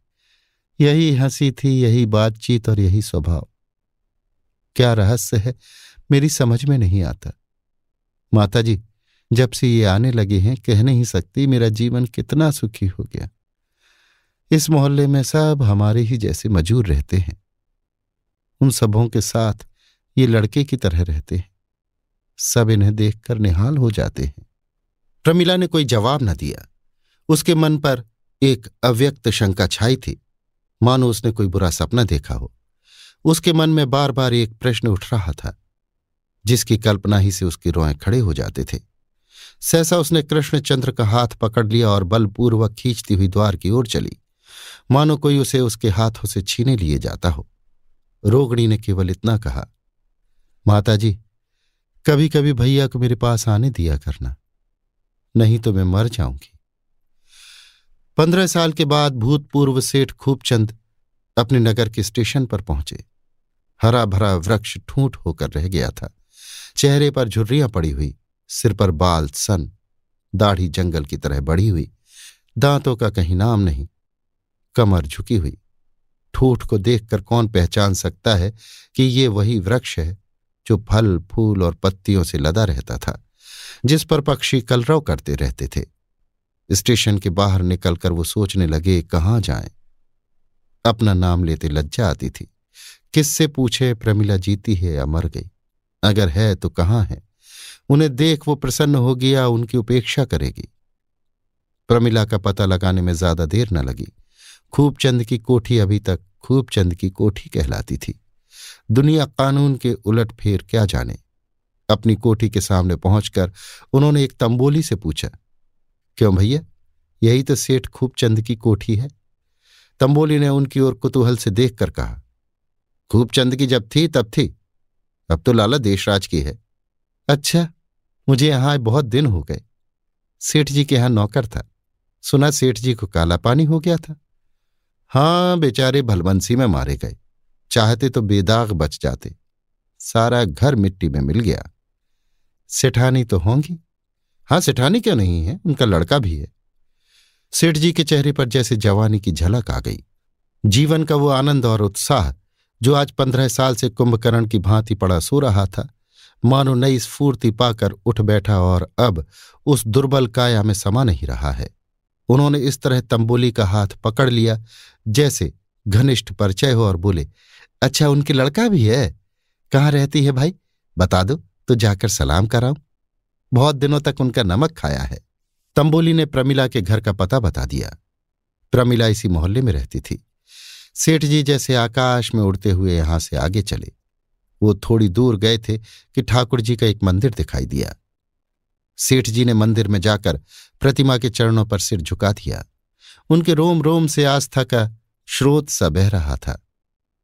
यही हँसी थी, यही बातचीत और यही स्वभाव। क्या रहस्य है मेरी समझ में नहीं आता। माता जी जब से ये आने लगे हैं, कह नहीं सकती मेरा जीवन कितना सुखी हो गया। इस मोहल्ले में सब हमारे ही जैसे मजूर रहते हैं। उन सबों के साथ ये लड़के की तरह रहते हैं। सब इन्हें देखकर निहाल हो जाते हैं। प्रमिला ने कोई जवाब न दिया। उसके मन पर एक अव्यक्त शंका छाई थी। मानो उसने कोई बुरा सपना देखा हो। उसके मन में बार बार एक प्रश्न उठ रहा था, जिसकी कल्पना ही से उसकी रोए खड़े हो जाते थे। सहसा उसने कृष्णचंद्र का हाथ पकड़ लिया और बलपूर्वक खींचती हुई द्वार की ओर चली। मानो कोई उसे उसके हाथों से छीने लिए जाता हो। रोगणी ने केवल इतना कहा माता जी कभी कभी भैया को मेरे पास आने दिया करना, नहीं तो मैं मर जाऊँगी। पंद्रह साल के बाद भूतपूर्व सेठ खूबचंद अपने नगर के स्टेशन पर पहुँचे। हरा भरा वृक्ष ठूंठ होकर रह गया था। चेहरे पर झुर्रियाँ पड़ी हुई। सिर पर बाल सन, दाढ़ी जंगल की तरह बढ़ी हुई, दांतों का कहीं नाम नहीं, कमर झुकी हुई। ठूठ को देखकर कौन पहचान सकता है कि ये वही वृक्ष है जो फल, फूल और पत्तियों से लदा रहता था, जिस पर पक्षी कलरव करते रहते थे। स्टेशन के बाहर निकलकर वो सोचने लगे, कहाँ जाएँ। अपना नाम लेते लज्जा आती थी। किससे पूछे, प्रमिला जीती है या मर गई? अगर है तो कहाँ है? उन्हें देख वो प्रसन्न होगी या उनकी उपेक्षा करेगी। प्रमिला का पता लगाने में ज़्यादा देर न लगी। खूबचंद की कोठी अभी तक खूबचंद की कोठी कहलाती थी। दुनिया कानून के उलट फेर क्या जाने? अपनी कोठी के सामने पहुंचकर उन्होंने एक तंबोली से पूछा, क्यों भैया, यही तो सेठ खूबचंद की कोठी है? तंबोली ने उनकी ओर कुतूहल से देखकर कहा, खूबचंद की जब थी तब थी, अब तो लाला देशराज की है। अच्छा मुझे यहाँ बहुत दिन हो गए। सेठ जी के यहाँ नौकर था। सुना सेठ जी को काला पानी हो गया था। हाँ बेचारे भलबंसी में मारे गए। चाहते तो बेदाग बच जाते। सारा घर मिट्टी में मिल गया। सेठानी तो होंगी। हाँ सेठानी क्यों नहीं है? उनका लड़का भी है। सेठ जी के चेहरे पर जैसे जवानी की झलक आ गई। जीवन का वो आनंद और उत्साह, जो आज पंद्रह साल से कुंभकर्ण की भांति पड़ा सो रहा था मानो नई स्फूर्ति पाकर उठ बैठा और अब उस दुर्बल काया में समा नहीं रहा है। उन्होंने इस तरह तंबोली का हाथ पकड़ लिया, जैसे घनिष्ठ परिचय हो और बोले अच्छा उनकी लड़का भी है? कहाँ रहती है भाई? बता दो तो जाकर सलाम कराऊं। बहुत दिनों तक उनका नमक खाया है। तंबोली ने प्रमिला के घर का पता बता दिया। प्रमिला इसी मोहल्ले में रहती थी। सेठ जी जैसे आकाश में उड़ते हुए यहाँ से आगे चले। वो थोड़ी दूर गए थे कि ठाकुर जी का एक मंदिर दिखाई दिया। सेठ जी ने मंदिर में जाकर प्रतिमा के चरणों पर सिर झुका दिया। उनके रोम रोम से आस्था का स्रोत सा बह रहा था।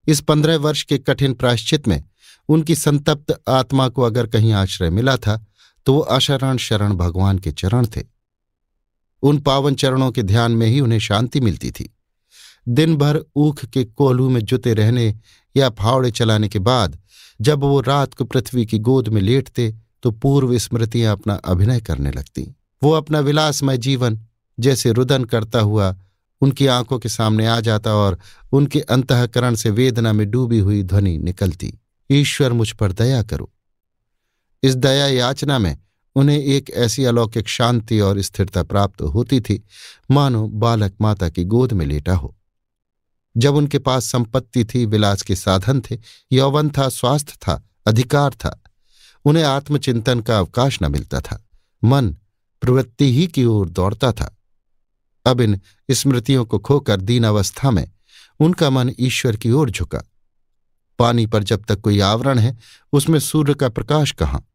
इस पंद्रह वर्ष के कठिन प्राश्चित में उनकी संतप्त आत्मा को अगर कहीं आश्रय मिला था तो वो अशरण शरण भगवान के चरण थे। उन पावन चरणों के ध्यान में ही उन्हें शांति मिलती थी। दिन भर ऊख के कोल्हू में जुते रहने या फावड़े चलाने के बाद जब वो रात को पृथ्वी की गोद में लेटते तो पूर्व स्मृतियाँ अपना अभिनय करने लगती। वो अपना विलासमय जीवन, जैसे रुदन करता हुआ, उनकी आँखों के सामने आ जाता और उनके अंतकरण से वेदना में डूबी हुई ध्वनि निकलती। ईश्वर मुझ पर दया करो। इस दया याचना में उन्हें एक ऐसी अलौकिक शांति और स्थिरता प्राप्त होती थी। मानो बालक माता की गोद में लेटा हो। जब उनके पास संपत्ति थी, विलास के साधन थे, यौवन था, स्वास्थ्य था, अधिकार था। उन्हें आत्मचिंतन का अवकाश न मिलता था। मन प्रवृत्ति ही की ओर दौड़ता था। अब इन स्मृतियों को खोकर दीन अवस्था में उनका मन ईश्वर की ओर झुका। पानी पर जब तक कोई आवरण है, उसमें सूर्य का प्रकाश कहाँ?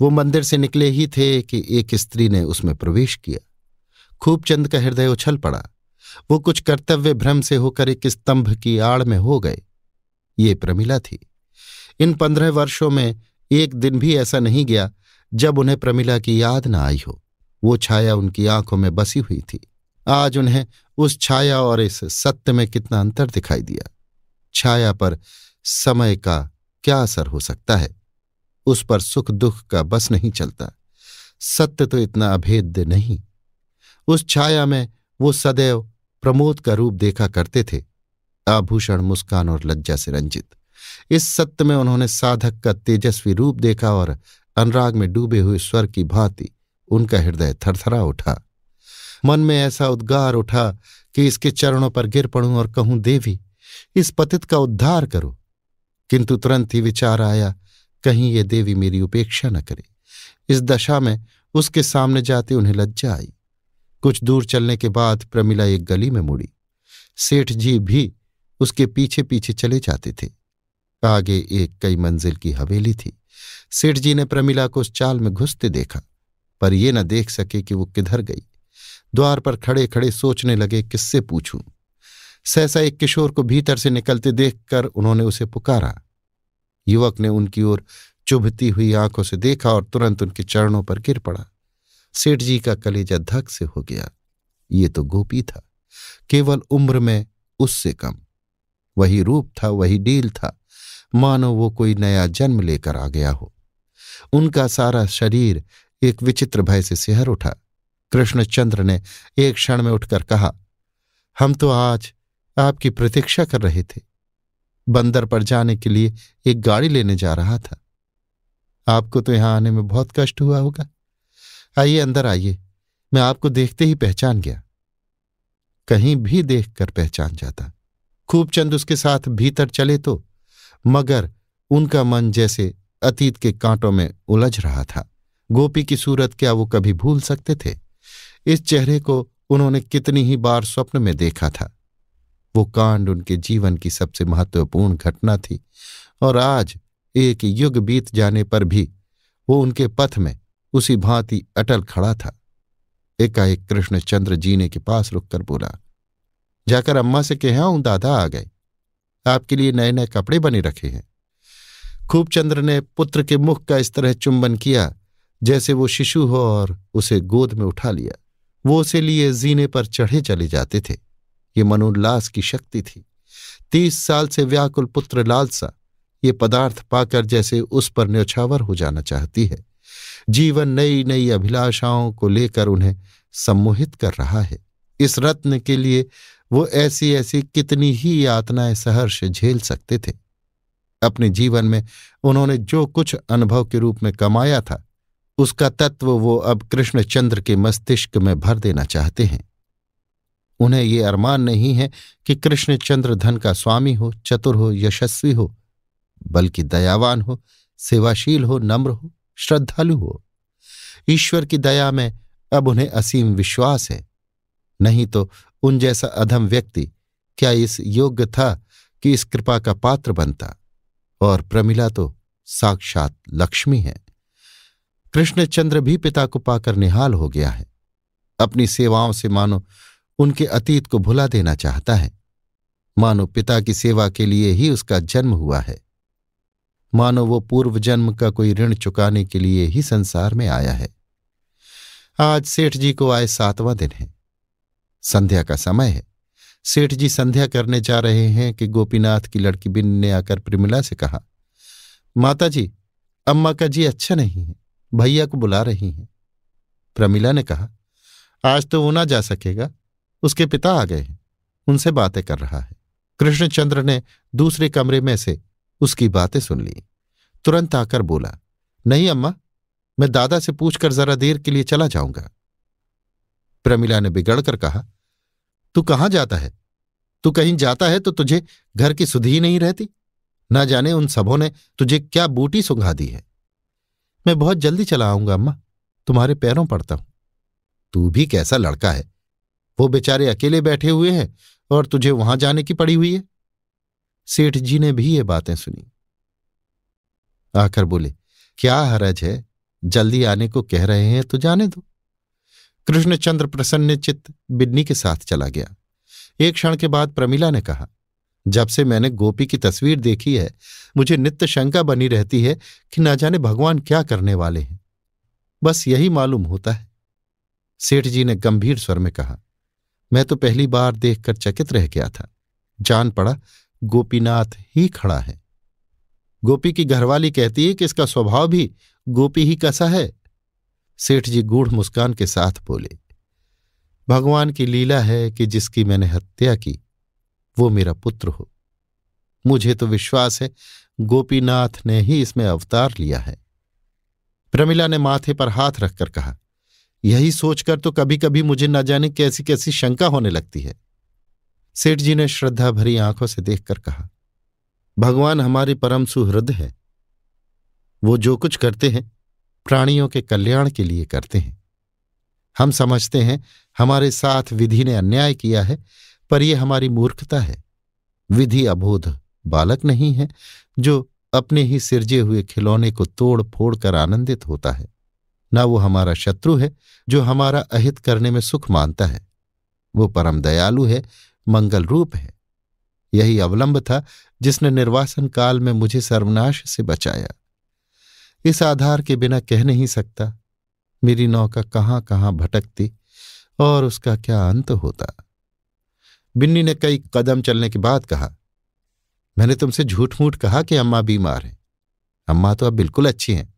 वो मंदिर से निकले ही थे कि एक स्त्री ने उसमें प्रवेश किया। खूबचंद का हृदय उछल पड़ा। वो कुछ कर्तव्य भ्रम से होकर एक स्तंभ की आड़ में हो गए। ये प्रमिला थी। इन पंद्रह वर्षों में एक दिन भी ऐसा नहीं गया जब उन्हें प्रमिला की याद न आई हो। वो छाया उनकी आँखों में बसी हुई थी। आज उन्हें उस छाया और इस सत्य में कितना अंतर दिखाई दिया। छाया पर समय का क्या असर हो सकता है? उस पर सुख दुख का बस नहीं चलता। सत्य तो इतना अभेद्य नहीं। उस छाया में वो सदैव प्रमोद का रूप देखा करते थे, आभूषण, मुस्कान और लज्जा से रंजित। इस सत्य में उन्होंने साधक का तेजस्वी रूप देखा और अनुराग में डूबे हुए स्वर की भांति उनका हृदय थरथरा उठा। मन में ऐसा उद्गार उठा कि इसके चरणों पर गिर पड़ूं और कहूँ, देवी, इस पतित का उद्धार करो। किंतु तुरंत ही विचार आया, कहीं ये देवी मेरी उपेक्षा न करे। इस दशा में उसके सामने जाते उन्हें लज्जा आई। कुछ दूर चलने के बाद प्रमिला एक गली में मुड़ी। सेठ जी भी उसके पीछे पीछे चले जाते थे। आगे एक कई मंजिल की हवेली थी। सेठ जी ने प्रमिला को उस चाल में घुसते देखा, पर ये न देख सके कि वो किधर गई। द्वार पर खड़े खड़े सोचने लगे, किससे पूछूँ? सहसा एक किशोर को भीतर से निकलते देखकर उन्होंने उसे पुकारा। युवक ने उनकी ओर चुभती हुई आँखों से देखा और तुरंत उनके चरणों पर गिर पड़ा। सेठ जी का कलेजा धक से हो गया। ये तो गोपी था। केवल उम्र में उससे कम। वही रूप था, वही डील था। मानो वो कोई नया जन्म लेकर आ गया हो। उनका सारा शरीर एक विचित्र भय से सिहर उठा। कृष्णचंद्र ने एक क्षण में उठकर कहा, हम तो आज आपकी प्रतीक्षा कर रहे थे। बंदर पर जाने के लिए एक गाड़ी लेने जा रहा था। आपको तो यहाँ आने में बहुत कष्ट हुआ होगा। आइए, अंदर आइए। मैं आपको देखते ही पहचान गया। कहीं भी देखकर पहचान जाता। खूबचंद उसके साथ भीतर चले तो मगर उनका मन जैसे अतीत के कांटों में उलझ रहा था। गोपी की सूरत क्या वो कभी भूल सकते थे? इस चेहरे को उन्होंने कितनी ही बार स्वप्न में देखा था। वो कांड उनके जीवन की सबसे महत्वपूर्ण घटना थी, और आज एक युग बीत जाने पर भी वो उनके पथ में उसी भांति अटल खड़ा था। एकाएक कृष्णचंद्र जीने के पास रुककर बोला, जाकर अम्मा से कहा हूँ दादा आ गए। आपके लिए नए नए कपड़े बने रखे हैं। खूबचंद्र ने पुत्र के मुख का इस तरह चुंबन किया, जैसे वो शिशु हो और उसे गोद में उठा लिया। वो उसे लिए जीने पर चढ़े चले जाते थे। ये मनोल्लास की शक्ति थी। तीस साल से व्याकुल पुत्र लालसा ये पदार्थ पाकर जैसे उस पर न्यौछावर हो जाना चाहती है। जीवन नई नई अभिलाषाओं को लेकर उन्हें सम्मोहित कर रहा है। इस रत्न के लिए वो ऐसी ऐसी कितनी ही यातनाएँ सहर्ष झेल सकते थे। अपने जीवन में उन्होंने जो कुछ अनुभव के रूप में कमाया था, उसका तत्व वो अब कृष्णचंद्र के मस्तिष्क में भर देना चाहते हैं। उन्हें ये अरमान नहीं है कि कृष्णचंद्र धन का स्वामी हो, चतुर हो, यशस्वी हो, बल्कि दयावान हो, सेवाशील हो, नम्र हो। श्रद्धालु हो। ईश्वर की दया में अब उन्हें असीम विश्वास है। नहीं तो उन जैसा अधम व्यक्ति, क्या इस योग्य था कि इस कृपा का पात्र बनता? और प्रमिला तो साक्षात लक्ष्मी है। कृष्णचंद्र भी पिता को पाकर निहाल हो गया है। अपनी सेवाओं से मानो उनके अतीत को भुला देना चाहता है। मानो पिता की सेवा के लिए ही उसका जन्म हुआ है। मानो वो पूर्व जन्म का कोई ऋण चुकाने के लिए ही संसार में आया है। आज सेठ जी को आए सातवां दिन है। संध्या का समय है। सेठ जी संध्या करने जा रहे हैं कि गोपीनाथ की लड़की बिन ने आकर प्रमिला से कहा माता जी अम्मा का जी अच्छा नहीं है, भैया को बुला रही हैं। प्रमिला ने कहा, आज तो वो ना जा सकेगा, उसके पिता आ गए हैं, उनसे बातें कर रहा है। कृष्णचंद्र ने दूसरे कमरे में से उसकी बातें सुन ली। तुरंत आकर बोला, नहीं अम्मा, मैं दादा से पूछकर जरा देर के लिए चला जाऊँगा। प्रमिला ने बिगड़कर कहा, तू कहाँ जाता है? तू कहीं जाता है तो तुझे घर की सुधी ही नहीं रहती। ना जाने उन सबों ने तुझे क्या बूटी सुंघा दी है। मैं बहुत जल्दी चला आऊँगा अम्मा, तुम्हारे पैरों पड़ता हूँ। तू भी कैसा लड़का है। वो बेचारे अकेले बैठे हुए हैं और तुझे वहाँ जाने की पड़ी हुई है। सेठ जी ने भी ये बातें सुनी। आकर बोले, क्या हरज है? जल्दी आने को कह रहे हैं तो जाने दो। कृष्णचंद्र प्रसन्न चित्त बिन्नी के साथ चला गया। एक क्षण के बाद प्रमिला ने कहा, जब से मैंने गोपी की तस्वीर देखी है, मुझे नित्य शंका बनी रहती है कि ना जाने भगवान क्या करने वाले हैं। बस यही मालूम होता है। सेठ जी ने गंभीर स्वर में कहा, मैं तो पहली बार देखकर चकित रह गया था। जान पड़ा गोपीनाथ ही खड़ा है। गोपी की घरवाली कहती है कि इसका स्वभाव भी गोपी ही कसा है। सेठ जी गूढ़ मुस्कान के साथ बोले, भगवान की लीला है कि जिसकी मैंने हत्या की, वो मेरा पुत्र हो। मुझे तो विश्वास है, गोपीनाथ ने ही इसमें अवतार लिया है। प्रमिला ने माथे पर हाथ रखकर कहा, यही सोचकर तो कभी कभी मुझे न जाने कैसी कैसी शंका होने लगती है। सेठ जी ने श्रद्धा भरी आँखों से देखकर कहा, भगवान हमारे परम सुहृद है। वो जो कुछ करते हैं, प्राणियों के कल्याण के लिए करते हैं। हम समझते हैं, हमारे साथ विधि ने अन्याय किया है, पर यह हमारी मूर्खता है। विधि अबोध बालक नहीं है, जो अपने ही सिरजे हुए खिलौने को तोड़ फोड़ कर आनंदित होता है। न वो हमारा शत्रु है, जो हमारा अहित करने में सुख मानता है। वो परम दयालु है मंगल रूप है। यही अवलंब था जिसने निर्वासन काल में मुझे सर्वनाश से बचाया। इस आधार के बिना कह नहीं सकता, मेरी नौका कहाँ कहाँ भटकती और उसका क्या अंत होता। बिन्नी ने कई कदम चलने के बाद कहा, मैंने तुमसे झूठ मूठ कहा कि अम्मा बीमार हैं। अम्मा तो अब बिल्कुल अच्छी हैं।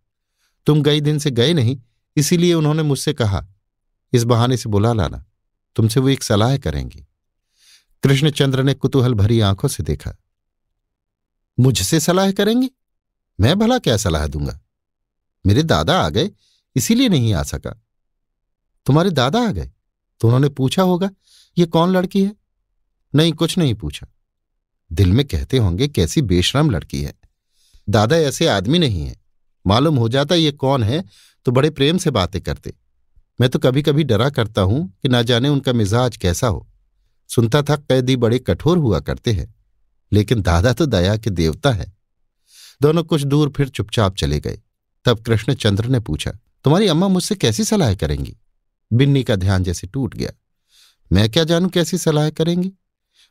तुम गई दिन से गए नहीं, इसीलिए उन्होंने मुझसे कहा, इस बहाने से बुला लाना। तुमसे वो एक सलाह करेंगी। कृष्णचंद्र ने कुतूहल भरी आँखों से देखा। मुझसे सलाह करेंगे? मैं भला क्या सलाह दूँगा? मेरे दादा आ गए, इसीलिए नहीं आ सका। तुम्हारे दादा आ गए? तो उन्होंने पूछा होगा, ये कौन लड़की है? नहीं, कुछ नहीं, पूछा। दिल में कहते होंगे, कैसी बेशरम लड़की है। दादा ऐसे आदमी नहीं है। मालूम हो जाता ये कौन है तो बड़े प्रेम से बातें करते। मैं तो कभी कभी डरा करता हूँ कि ना जाने उनका मिजाज कैसा हो। सुनता था कैदी बड़े कठोर हुआ करते हैं, लेकिन दादा तो दया के देवता है। दोनों कुछ दूर फिर चुपचाप चले गए। तब कृष्णचंद्र ने पूछा, तुम्हारी अम्मा मुझसे कैसी सलाह करेंगी? बिन्नी का ध्यान जैसे टूट गया। मैं क्या जानू कैसी सलाह करेंगी?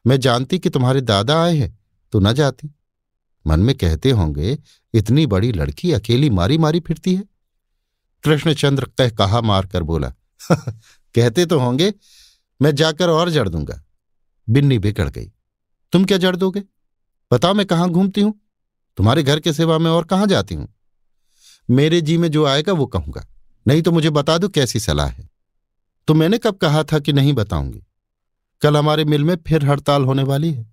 मैं जानती कि तुम्हारे दादा आए हैं तो न जाती। मन में कहते होंगे, इतनी बड़ी लड़की अकेली मारी मारी फिरती है। कृष्णचंद्र कह कहा मारकर बोला, कहते तो होंगे, मैं जाकर और जड़ दूँगा। बिन्नी बिगड़ गई। तुम क्या जड़ दोगे? बताओ मैं कहाँ घूमती हूँ? तुम्हारे घर के सिवा में और कहाँ जाती हूँ? मेरे जी में जो आएगा वो कहूँगा। नहीं तो मुझे बता दो कैसी सलाह है। तो मैंने कब कहा था कि नहीं बताऊँगी? कल हमारे मिल में फिर हड़ताल होने वाली है।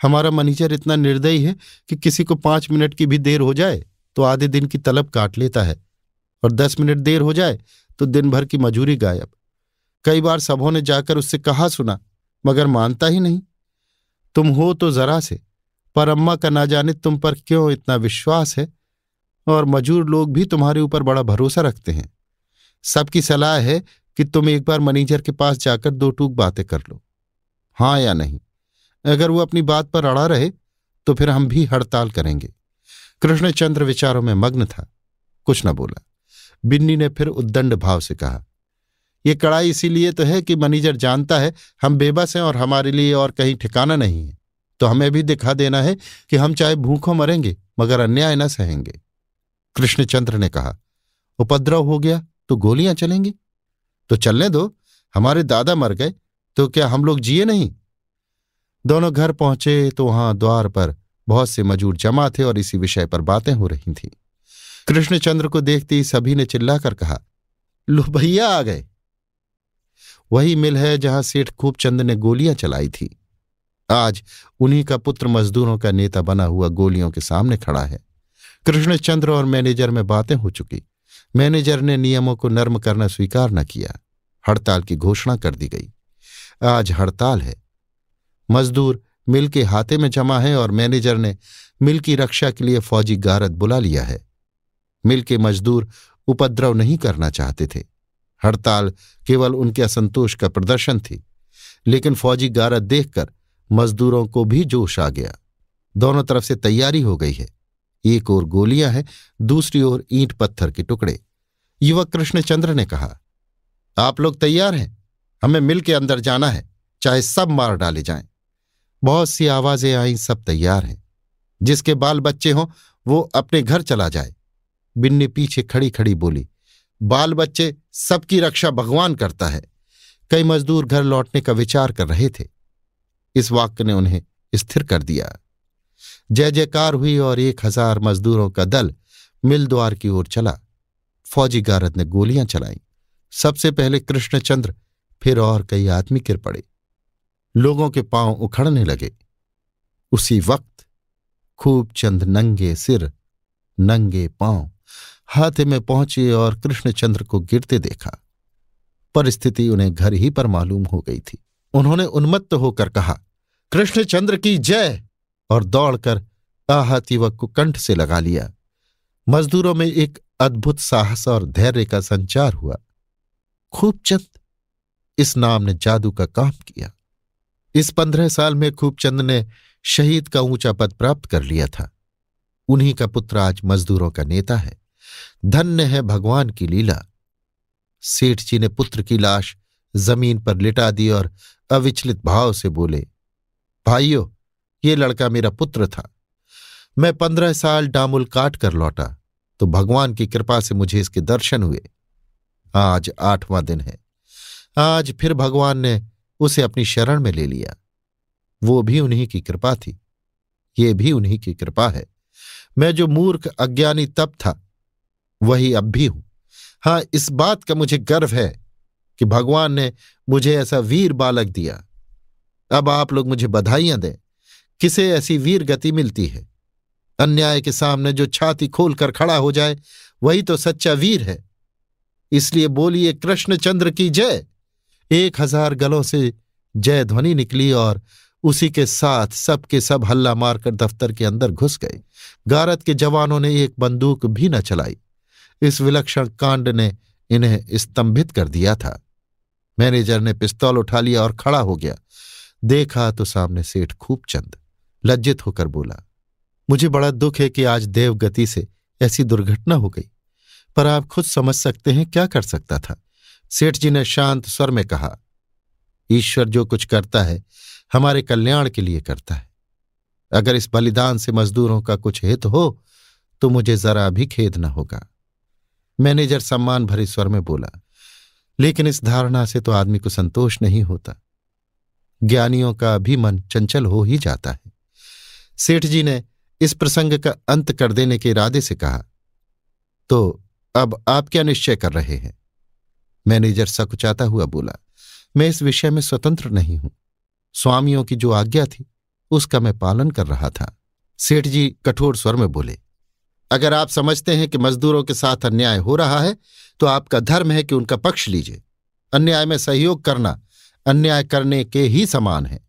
हमारा मनीजर इतना निर्दयी है कि किसी को पाँच मिनट की भी देर हो जाए तो आधे दिन की तलब काट लेता है और दस मिनट देर हो जाए तो दिन भर की मजूरी गायब। कई बार सबों ने जाकर उससे कहा सुना मगर मानता ही नहीं। तुम हो तो जरा से, पर अम्मा का ना जाने तुम पर क्यों इतना विश्वास है? और मजूर लोग भी तुम्हारे ऊपर बड़ा भरोसा रखते हैं। सबकी सलाह है कि तुम एक बार मैनेजर के पास जाकर दो टूक बातें कर लो। हाँ या नहीं? अगर वो अपनी बात पर अड़ा रहे तो फिर हम भी हड़ताल करेंगे। कृष्णचंद्र विचारों में मग्न था। कुछ न बोला। बिन्नी ने फिर उद्दंड भाव से कहा यह कड़ाई इसीलिए तो है कि मैनेजर जानता है हम बेबस हैं और हमारे लिए और कहीं ठिकाना नहीं है। तो हमें भी दिखा देना है कि हम चाहे भूखों मरेंगे, मगर अन्याय न सहेंगे। कृष्णचंद्र ने कहा, उपद्रव हो गया तो गोलियाँ चलेंगी? तो चलने दो, हमारे दादा मर गए तो क्या हम लोग जिए नहीं? दोनों घर पहुँचे तो वहाँ द्वार पर बहुत से मजूर जमा थे और इसी विषय पर बातें हो रही थीं। कृष्णचंद्र को देखते ही सभी ने चिल्लाकर कहा, लो भैया आ गए। वही मिल है जहाँ सेठ खूबचंद ने गोलियाँ चलाई थी। आज उन्हीं का पुत्र मजदूरों का नेता बना हुआ गोलियों के सामने खड़ा है। कृष्णचंद्र और मैनेजर में बातें हो चुकी। मैनेजर ने नियमों को नर्म करना स्वीकार न किया। हड़ताल की घोषणा कर दी गई। आज हड़ताल है। मजदूर मिल के हाथे में जमा है और मैनेजर ने मिल की रक्षा के लिए फौजी गारद बुला लिया है। मिल के मजदूर उपद्रव नहीं करना चाहते थे। हड़ताल केवल उनके असंतोष का प्रदर्शन थी, लेकिन फौजी गारद देखकर मजदूरों को भी जोश आ गया। दोनों तरफ़ से तैयारी हो गई है। एक ओर गोलियाँ हैं, दूसरी ओर ईंट पत्थर के टुकड़े। युवक कृष्णचंद्र ने कहा, आप लोग तैयार हैं? हमें मिल के अंदर जाना है, चाहे सब मार डाले जाएँ। बहुत सी आवाज़ें आई, सब तैयार हैं। जिसके बाल बच्चे हों, वो अपने घर चला जाए। बिन्नी पीछे खड़ी खड़ी बोली बाल बच्चे सबकी रक्षा भगवान करता है। कई मजदूर घर लौटने का विचार कर रहे थे। इस वाक्य ने उन्हें स्थिर कर दिया। जय जयकार हुई और एक हज़ार मजदूरों का दल मिल द्वार की ओर चला। फौजी गारद ने गोलियाँ चलाईं। सबसे पहले कृष्णचंद्र, फिर और कई आदमी गिर पड़े। लोगों के पाँव उखड़ने लगे। उसी वक्त खूब चंद नंगे सिर, नंगे पाँव हाथे में पहुँचे और कृष्णचंद्र को गिरते देखा। परिस्थिति उन्हें घर ही पर मालूम हो गई थी। उन्होंने उन्मत्त होकर कहा, कृष्णचंद्र की जय! और दौड़कर आहत युवक को कंठ से लगा लिया। मजदूरों में एक अद्भुत साहस और धैर्य का संचार हुआ। खूबचंद इस नाम ने जादू का काम किया। इस पंद्रह साल में खूबचंद ने शहीद का ऊँचा पद प्राप्त कर लिया था। उन्हीं का पुत्र आज मजदूरों का नेता है। धन्य है भगवान की लीला। सेठ जी ने पुत्र की लाश ज़मीन पर लिटा दी और अविचलित भाव से बोले, भाइयों, ये लड़का मेरा पुत्र था। मैं पंद्रह साल डामुल काट कर लौटा तो भगवान की कृपा से मुझे इसके दर्शन हुए। आज आठवां दिन है। आज फिर भगवान ने उसे अपनी शरण में ले लिया। वो भी उन्हीं की कृपा थी। ये भी उन्हीं की कृपा है। मैं जो मूर्ख, अज्ञानी तब था वही अब भी हूँ। हाँ, इस बात का मुझे गर्व है कि भगवान ने मुझे ऐसा वीर बालक दिया। अब आप लोग मुझे बधाइयाँ दें। किसे ऐसी वीर गति मिलती है? अन्याय के सामने जो छाती खोलकर खड़ा हो जाए, वही तो सच्चा वीर है। इसलिए बोलिए कृष्णचंद्र की जय। एक हज़ार गलों से जय ध्वनि निकली और उसी के साथ सबके सब हल्ला मारकर दफ्तर के अंदर घुस गए। गारत के जवानों ने एक बंदूक भी न चलाई। इस विलक्षण कांड ने इन्हें स्तंभित कर दिया था। मैनेजर ने पिस्तौल उठा लिया और खड़ा हो गया। देखा तो सामने सेठ खूबचंद लज्जित होकर बोला, मुझे बड़ा दुख है कि आज देवगति से ऐसी दुर्घटना हो गई, पर आप खुद समझ सकते हैं क्या कर सकता था। सेठ जी ने शांत स्वर में कहा, ईश्वर जो कुछ करता है, हमारे कल्याण के लिए करता है। अगर इस बलिदान से मजदूरों का कुछ हित हो तो मुझे जरा भी खेद न होगा। मैनेजर सम्मान भरे स्वर में बोला, लेकिन इस धारणा से तो आदमी को संतोष नहीं होता। ज्ञानियों का भी मन चंचल हो ही जाता है। सेठ जी ने इस प्रसंग का अंत कर देने के इरादे से कहा तो अब आप क्या निश्चय कर रहे हैं? मैनेजर सकुचाता हुआ बोला, मैं इस विषय में स्वतंत्र नहीं हूँ। स्वामियों की जो आज्ञा थी, उसका मैं पालन कर रहा था। सेठ जी कठोर स्वर में बोले अगर आप समझते हैं कि मजदूरों के साथ अन्याय हो रहा है तो आपका धर्म है कि उनका पक्ष लीजिए। अन्याय में सहयोग करना, अन्याय करने के ही समान है।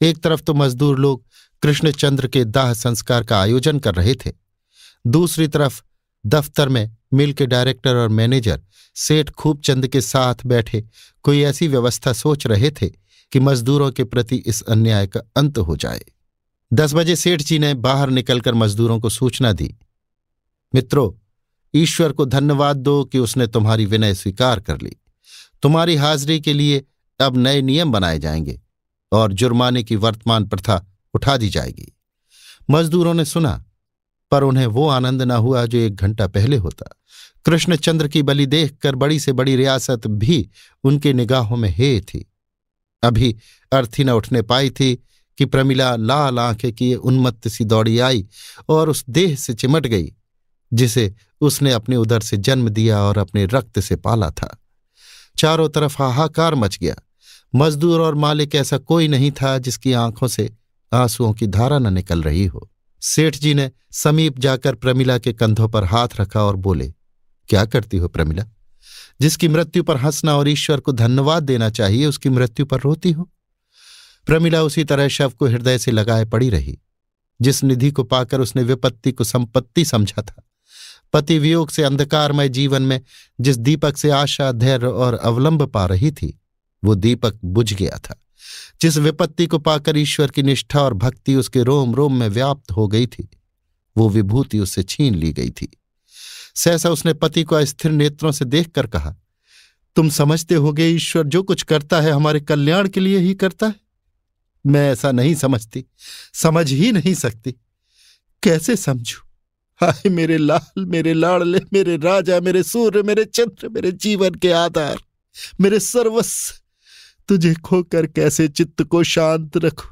एक तरफ़ तो मजदूर लोग कृष्णचंद्र के दाह संस्कार का आयोजन कर रहे थे। दूसरी तरफ़ दफ्तर में मिल के डायरेक्टर और मैनेजर सेठ खूबचंद के साथ बैठे, कोई ऐसी व्यवस्था सोच रहे थे कि मजदूरों के प्रति इस अन्याय का अंत हो जाए। दस बजे सेठ जी ने बाहर निकलकर मजदूरों को सूचना दी। मित्रों, ईश्वर को धन्यवाद दो कि उसने तुम्हारी विनय स्वीकार कर ली। तुम्हारी हाजिरी के लिए अब नए नियम बनाए जाएँगे और जुर्माने की वर्तमान प्रथा उठा दी जाएगी। मजदूरों ने सुना, पर उन्हें वो आनंद न हुआ जो एक घंटा पहले होता। कृष्णचंद्र की बलि देखकर बड़ी से बड़ी रियासत भी उनकी निगाहों में हे थी। अभी अर्थी न उठने पाई थी कि प्रमिला लाल आँखें किए उन्मत्त सी दौड़ी आई और उस देह से चिमट गई। जिसे उसने अपने उदर से जन्म दिया और अपने रक्त से पाला था। चारों तरफ़ हाहाकार मच गया। मजदूर और मालिक ऐसा कोई नहीं था जिसकी आँखों से आंसुओं की धारा न निकल रही हो। सेठ जी ने समीप जाकर प्रमिला के कंधों पर हाथ रखा और बोले, क्या करती हो प्रमिला? जिसकी मृत्यु पर हंसना और ईश्वर को धन्यवाद देना चाहिए, उसकी मृत्यु पर रोती हो? प्रमिला उसी तरह शव को हृदय से लगाए पड़ी रही, जिस निधि को पाकर उसने विपत्ति को संपत्ति समझा था। पति वियोग से अंधकारमय जीवन में जिस दीपक से आशा, धैर्य और अवलंब पा रही थी, वो दीपक बुझ गया था। जिस विपत्ति को पाकर ईश्वर की निष्ठा और भक्ति उसके रोम रोम में व्याप्त हो गई थी, वो विभूति उससे छीन ली गई थी। सहसा उसने पति को अस्थिर नेत्रों से देखकर कहा, तुम समझते होगे ईश्वर, जो कुछ करता है हमारे कल्याण के लिए ही करता है। मैं ऐसा नहीं समझती, समझ ही नहीं सकती। कैसे समझू? हाय मेरे लाल, मेरे लाड़ले, मेरे राजा, मेरे सूर्य, मेरे चंद्र, मेरे जीवन के आधार, मेरे सर्वस्व। तुझे खोकर कैसे चित्त को शांत रखू,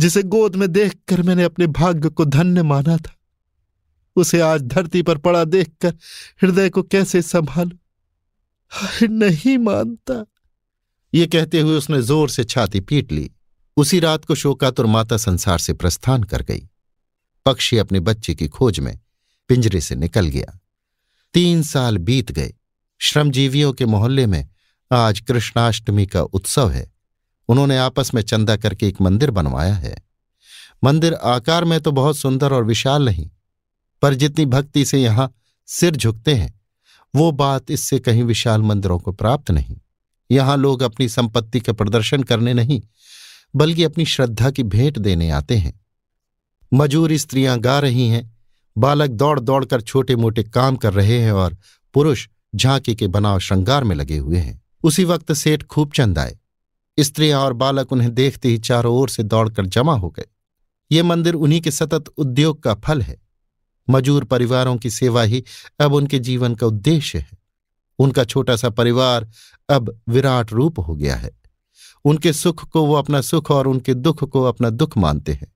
जिसे गोद में देखकर मैंने अपने भाग्य को धन्य माना था। उसे आज धरती पर पड़ा देखकर हृदय को कैसे संभालू? नहीं मानता। ये कहते हुए उसने ज़ोर से छाती पीट ली। उसी रात को शोकातुर माता संसार से प्रस्थान कर गई। पक्षी अपने बच्चे की खोज में पिंजरे से निकल गया। तीन साल बीत गए। श्रमजीवियों के मोहल्ले में आज कृष्णाष्टमी का उत्सव है। उन्होंने आपस में चंदा करके एक मंदिर बनवाया है। मंदिर आकार में तो बहुत सुंदर और विशाल नहीं, पर जितनी भक्ति से यहाँ सिर झुकते हैं, वो बात इससे कहीं विशाल मंदिरों को प्राप्त नहीं। यहाँ लोग अपनी संपत्ति का प्रदर्शन करने नहीं, बल्कि अपनी श्रद्धा की भेंट देने आते हैं। मजूर स्त्रियाँ गा रही हैं, बालक दौड़ दौड़कर छोटे मोटे काम कर रहे हैं और पुरुष झांकी के बनाव श्रृंगार में लगे हुए हैं। उसी वक्त सेठ खूब चंद आए। स्त्रियाँ और बालक उन्हें देखते ही चारों ओर से दौड़कर जमा हो गए। ये मंदिर उन्हीं के सतत उद्योग का फल है। मजूर परिवारों की सेवा ही अब उनके जीवन का उद्देश्य है। उनका छोटा सा परिवार अब विराट रूप हो गया है। उनके सुख को वो अपना सुख और उनके दुख को अपना दुख मानते हैं।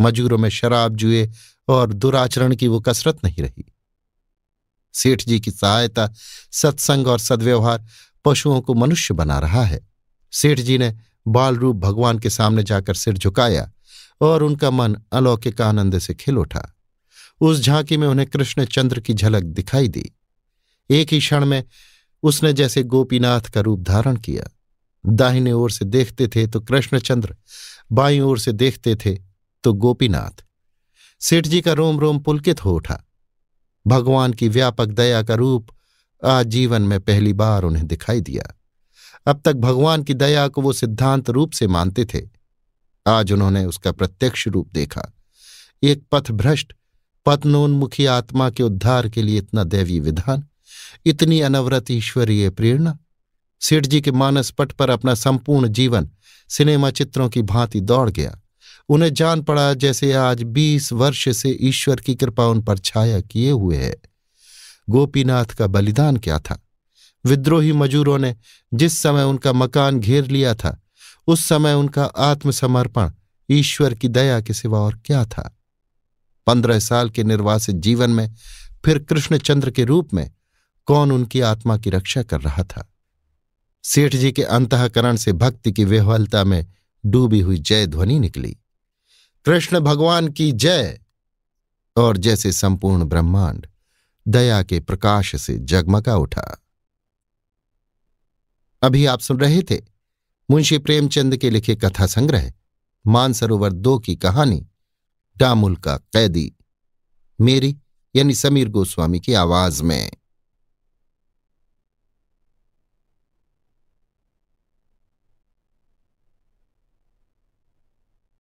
मजूरों में शराब, जुए और दुराचरण की वो कसरत नहीं रही। सेठ जी की सहायता, सत्संग और सद्व्यवहार पशुओं को मनुष्य बना रहा है। सेठ जी ने बाल रूप भगवान के सामने जाकर सिर झुकाया और उनका मन अलौकिक आनंद से खिल उठा। उस झांकी में उन्हें कृष्ण चंद्र की झलक दिखाई दी। एक ही क्षण में उसने जैसे गोपीनाथ का रूप धारण किया। दाहिने ओर से देखते थे तो कृष्णचंद्र बाई ओर से देखते थे तो गोपीनाथ। सेठ जी का रोम रोम पुलकित हो उठा। भगवान की व्यापक दया का रूप आज जीवन में पहली बार उन्हें दिखाई दिया। अब तक भगवान की दया को वो सिद्धांत रूप से मानते थे। आज उन्होंने उसका प्रत्यक्ष रूप देखा। एक पथभ्रष्ट, पत्नोन्मुखी आत्मा के उद्धार के लिए इतना दैवी विधान, इतनी अनवरत ईश्वरीय प्रेरणा। सेठ जी के मानस पट पर अपना संपूर्ण जीवन सिनेमा चित्रों की भांति दौड़ गया। उन्हें जान पड़ा जैसे आज बीस वर्ष से ईश्वर की कृपा उन पर छाया किए हुए है। गोपीनाथ का बलिदान क्या था? विद्रोही मजूरों ने जिस समय उनका मकान घेर लिया था, उस समय उनका आत्मसमर्पण ईश्वर की दया के सिवा और क्या था? पंद्रह साल के निर्वासित जीवन में फिर कृष्णचंद्र के रूप में कौन उनकी आत्मा की रक्षा कर रहा था? सेठ जी के अंतकरण से भक्ति की विह्वलता में डूबी हुई जय ध्वनि निकली। कृष्ण भगवान की जय और जैसे संपूर्ण ब्रह्मांड दया के प्रकाश से जगमगा उठा। अभी आप सुन रहे थे मुंशी प्रेमचंद के लिखे कथा संग्रह, मानसरोवर दो की कहानी, डामुल का कैदी, मेरी यानी समीर गोस्वामी की आवाज़ में।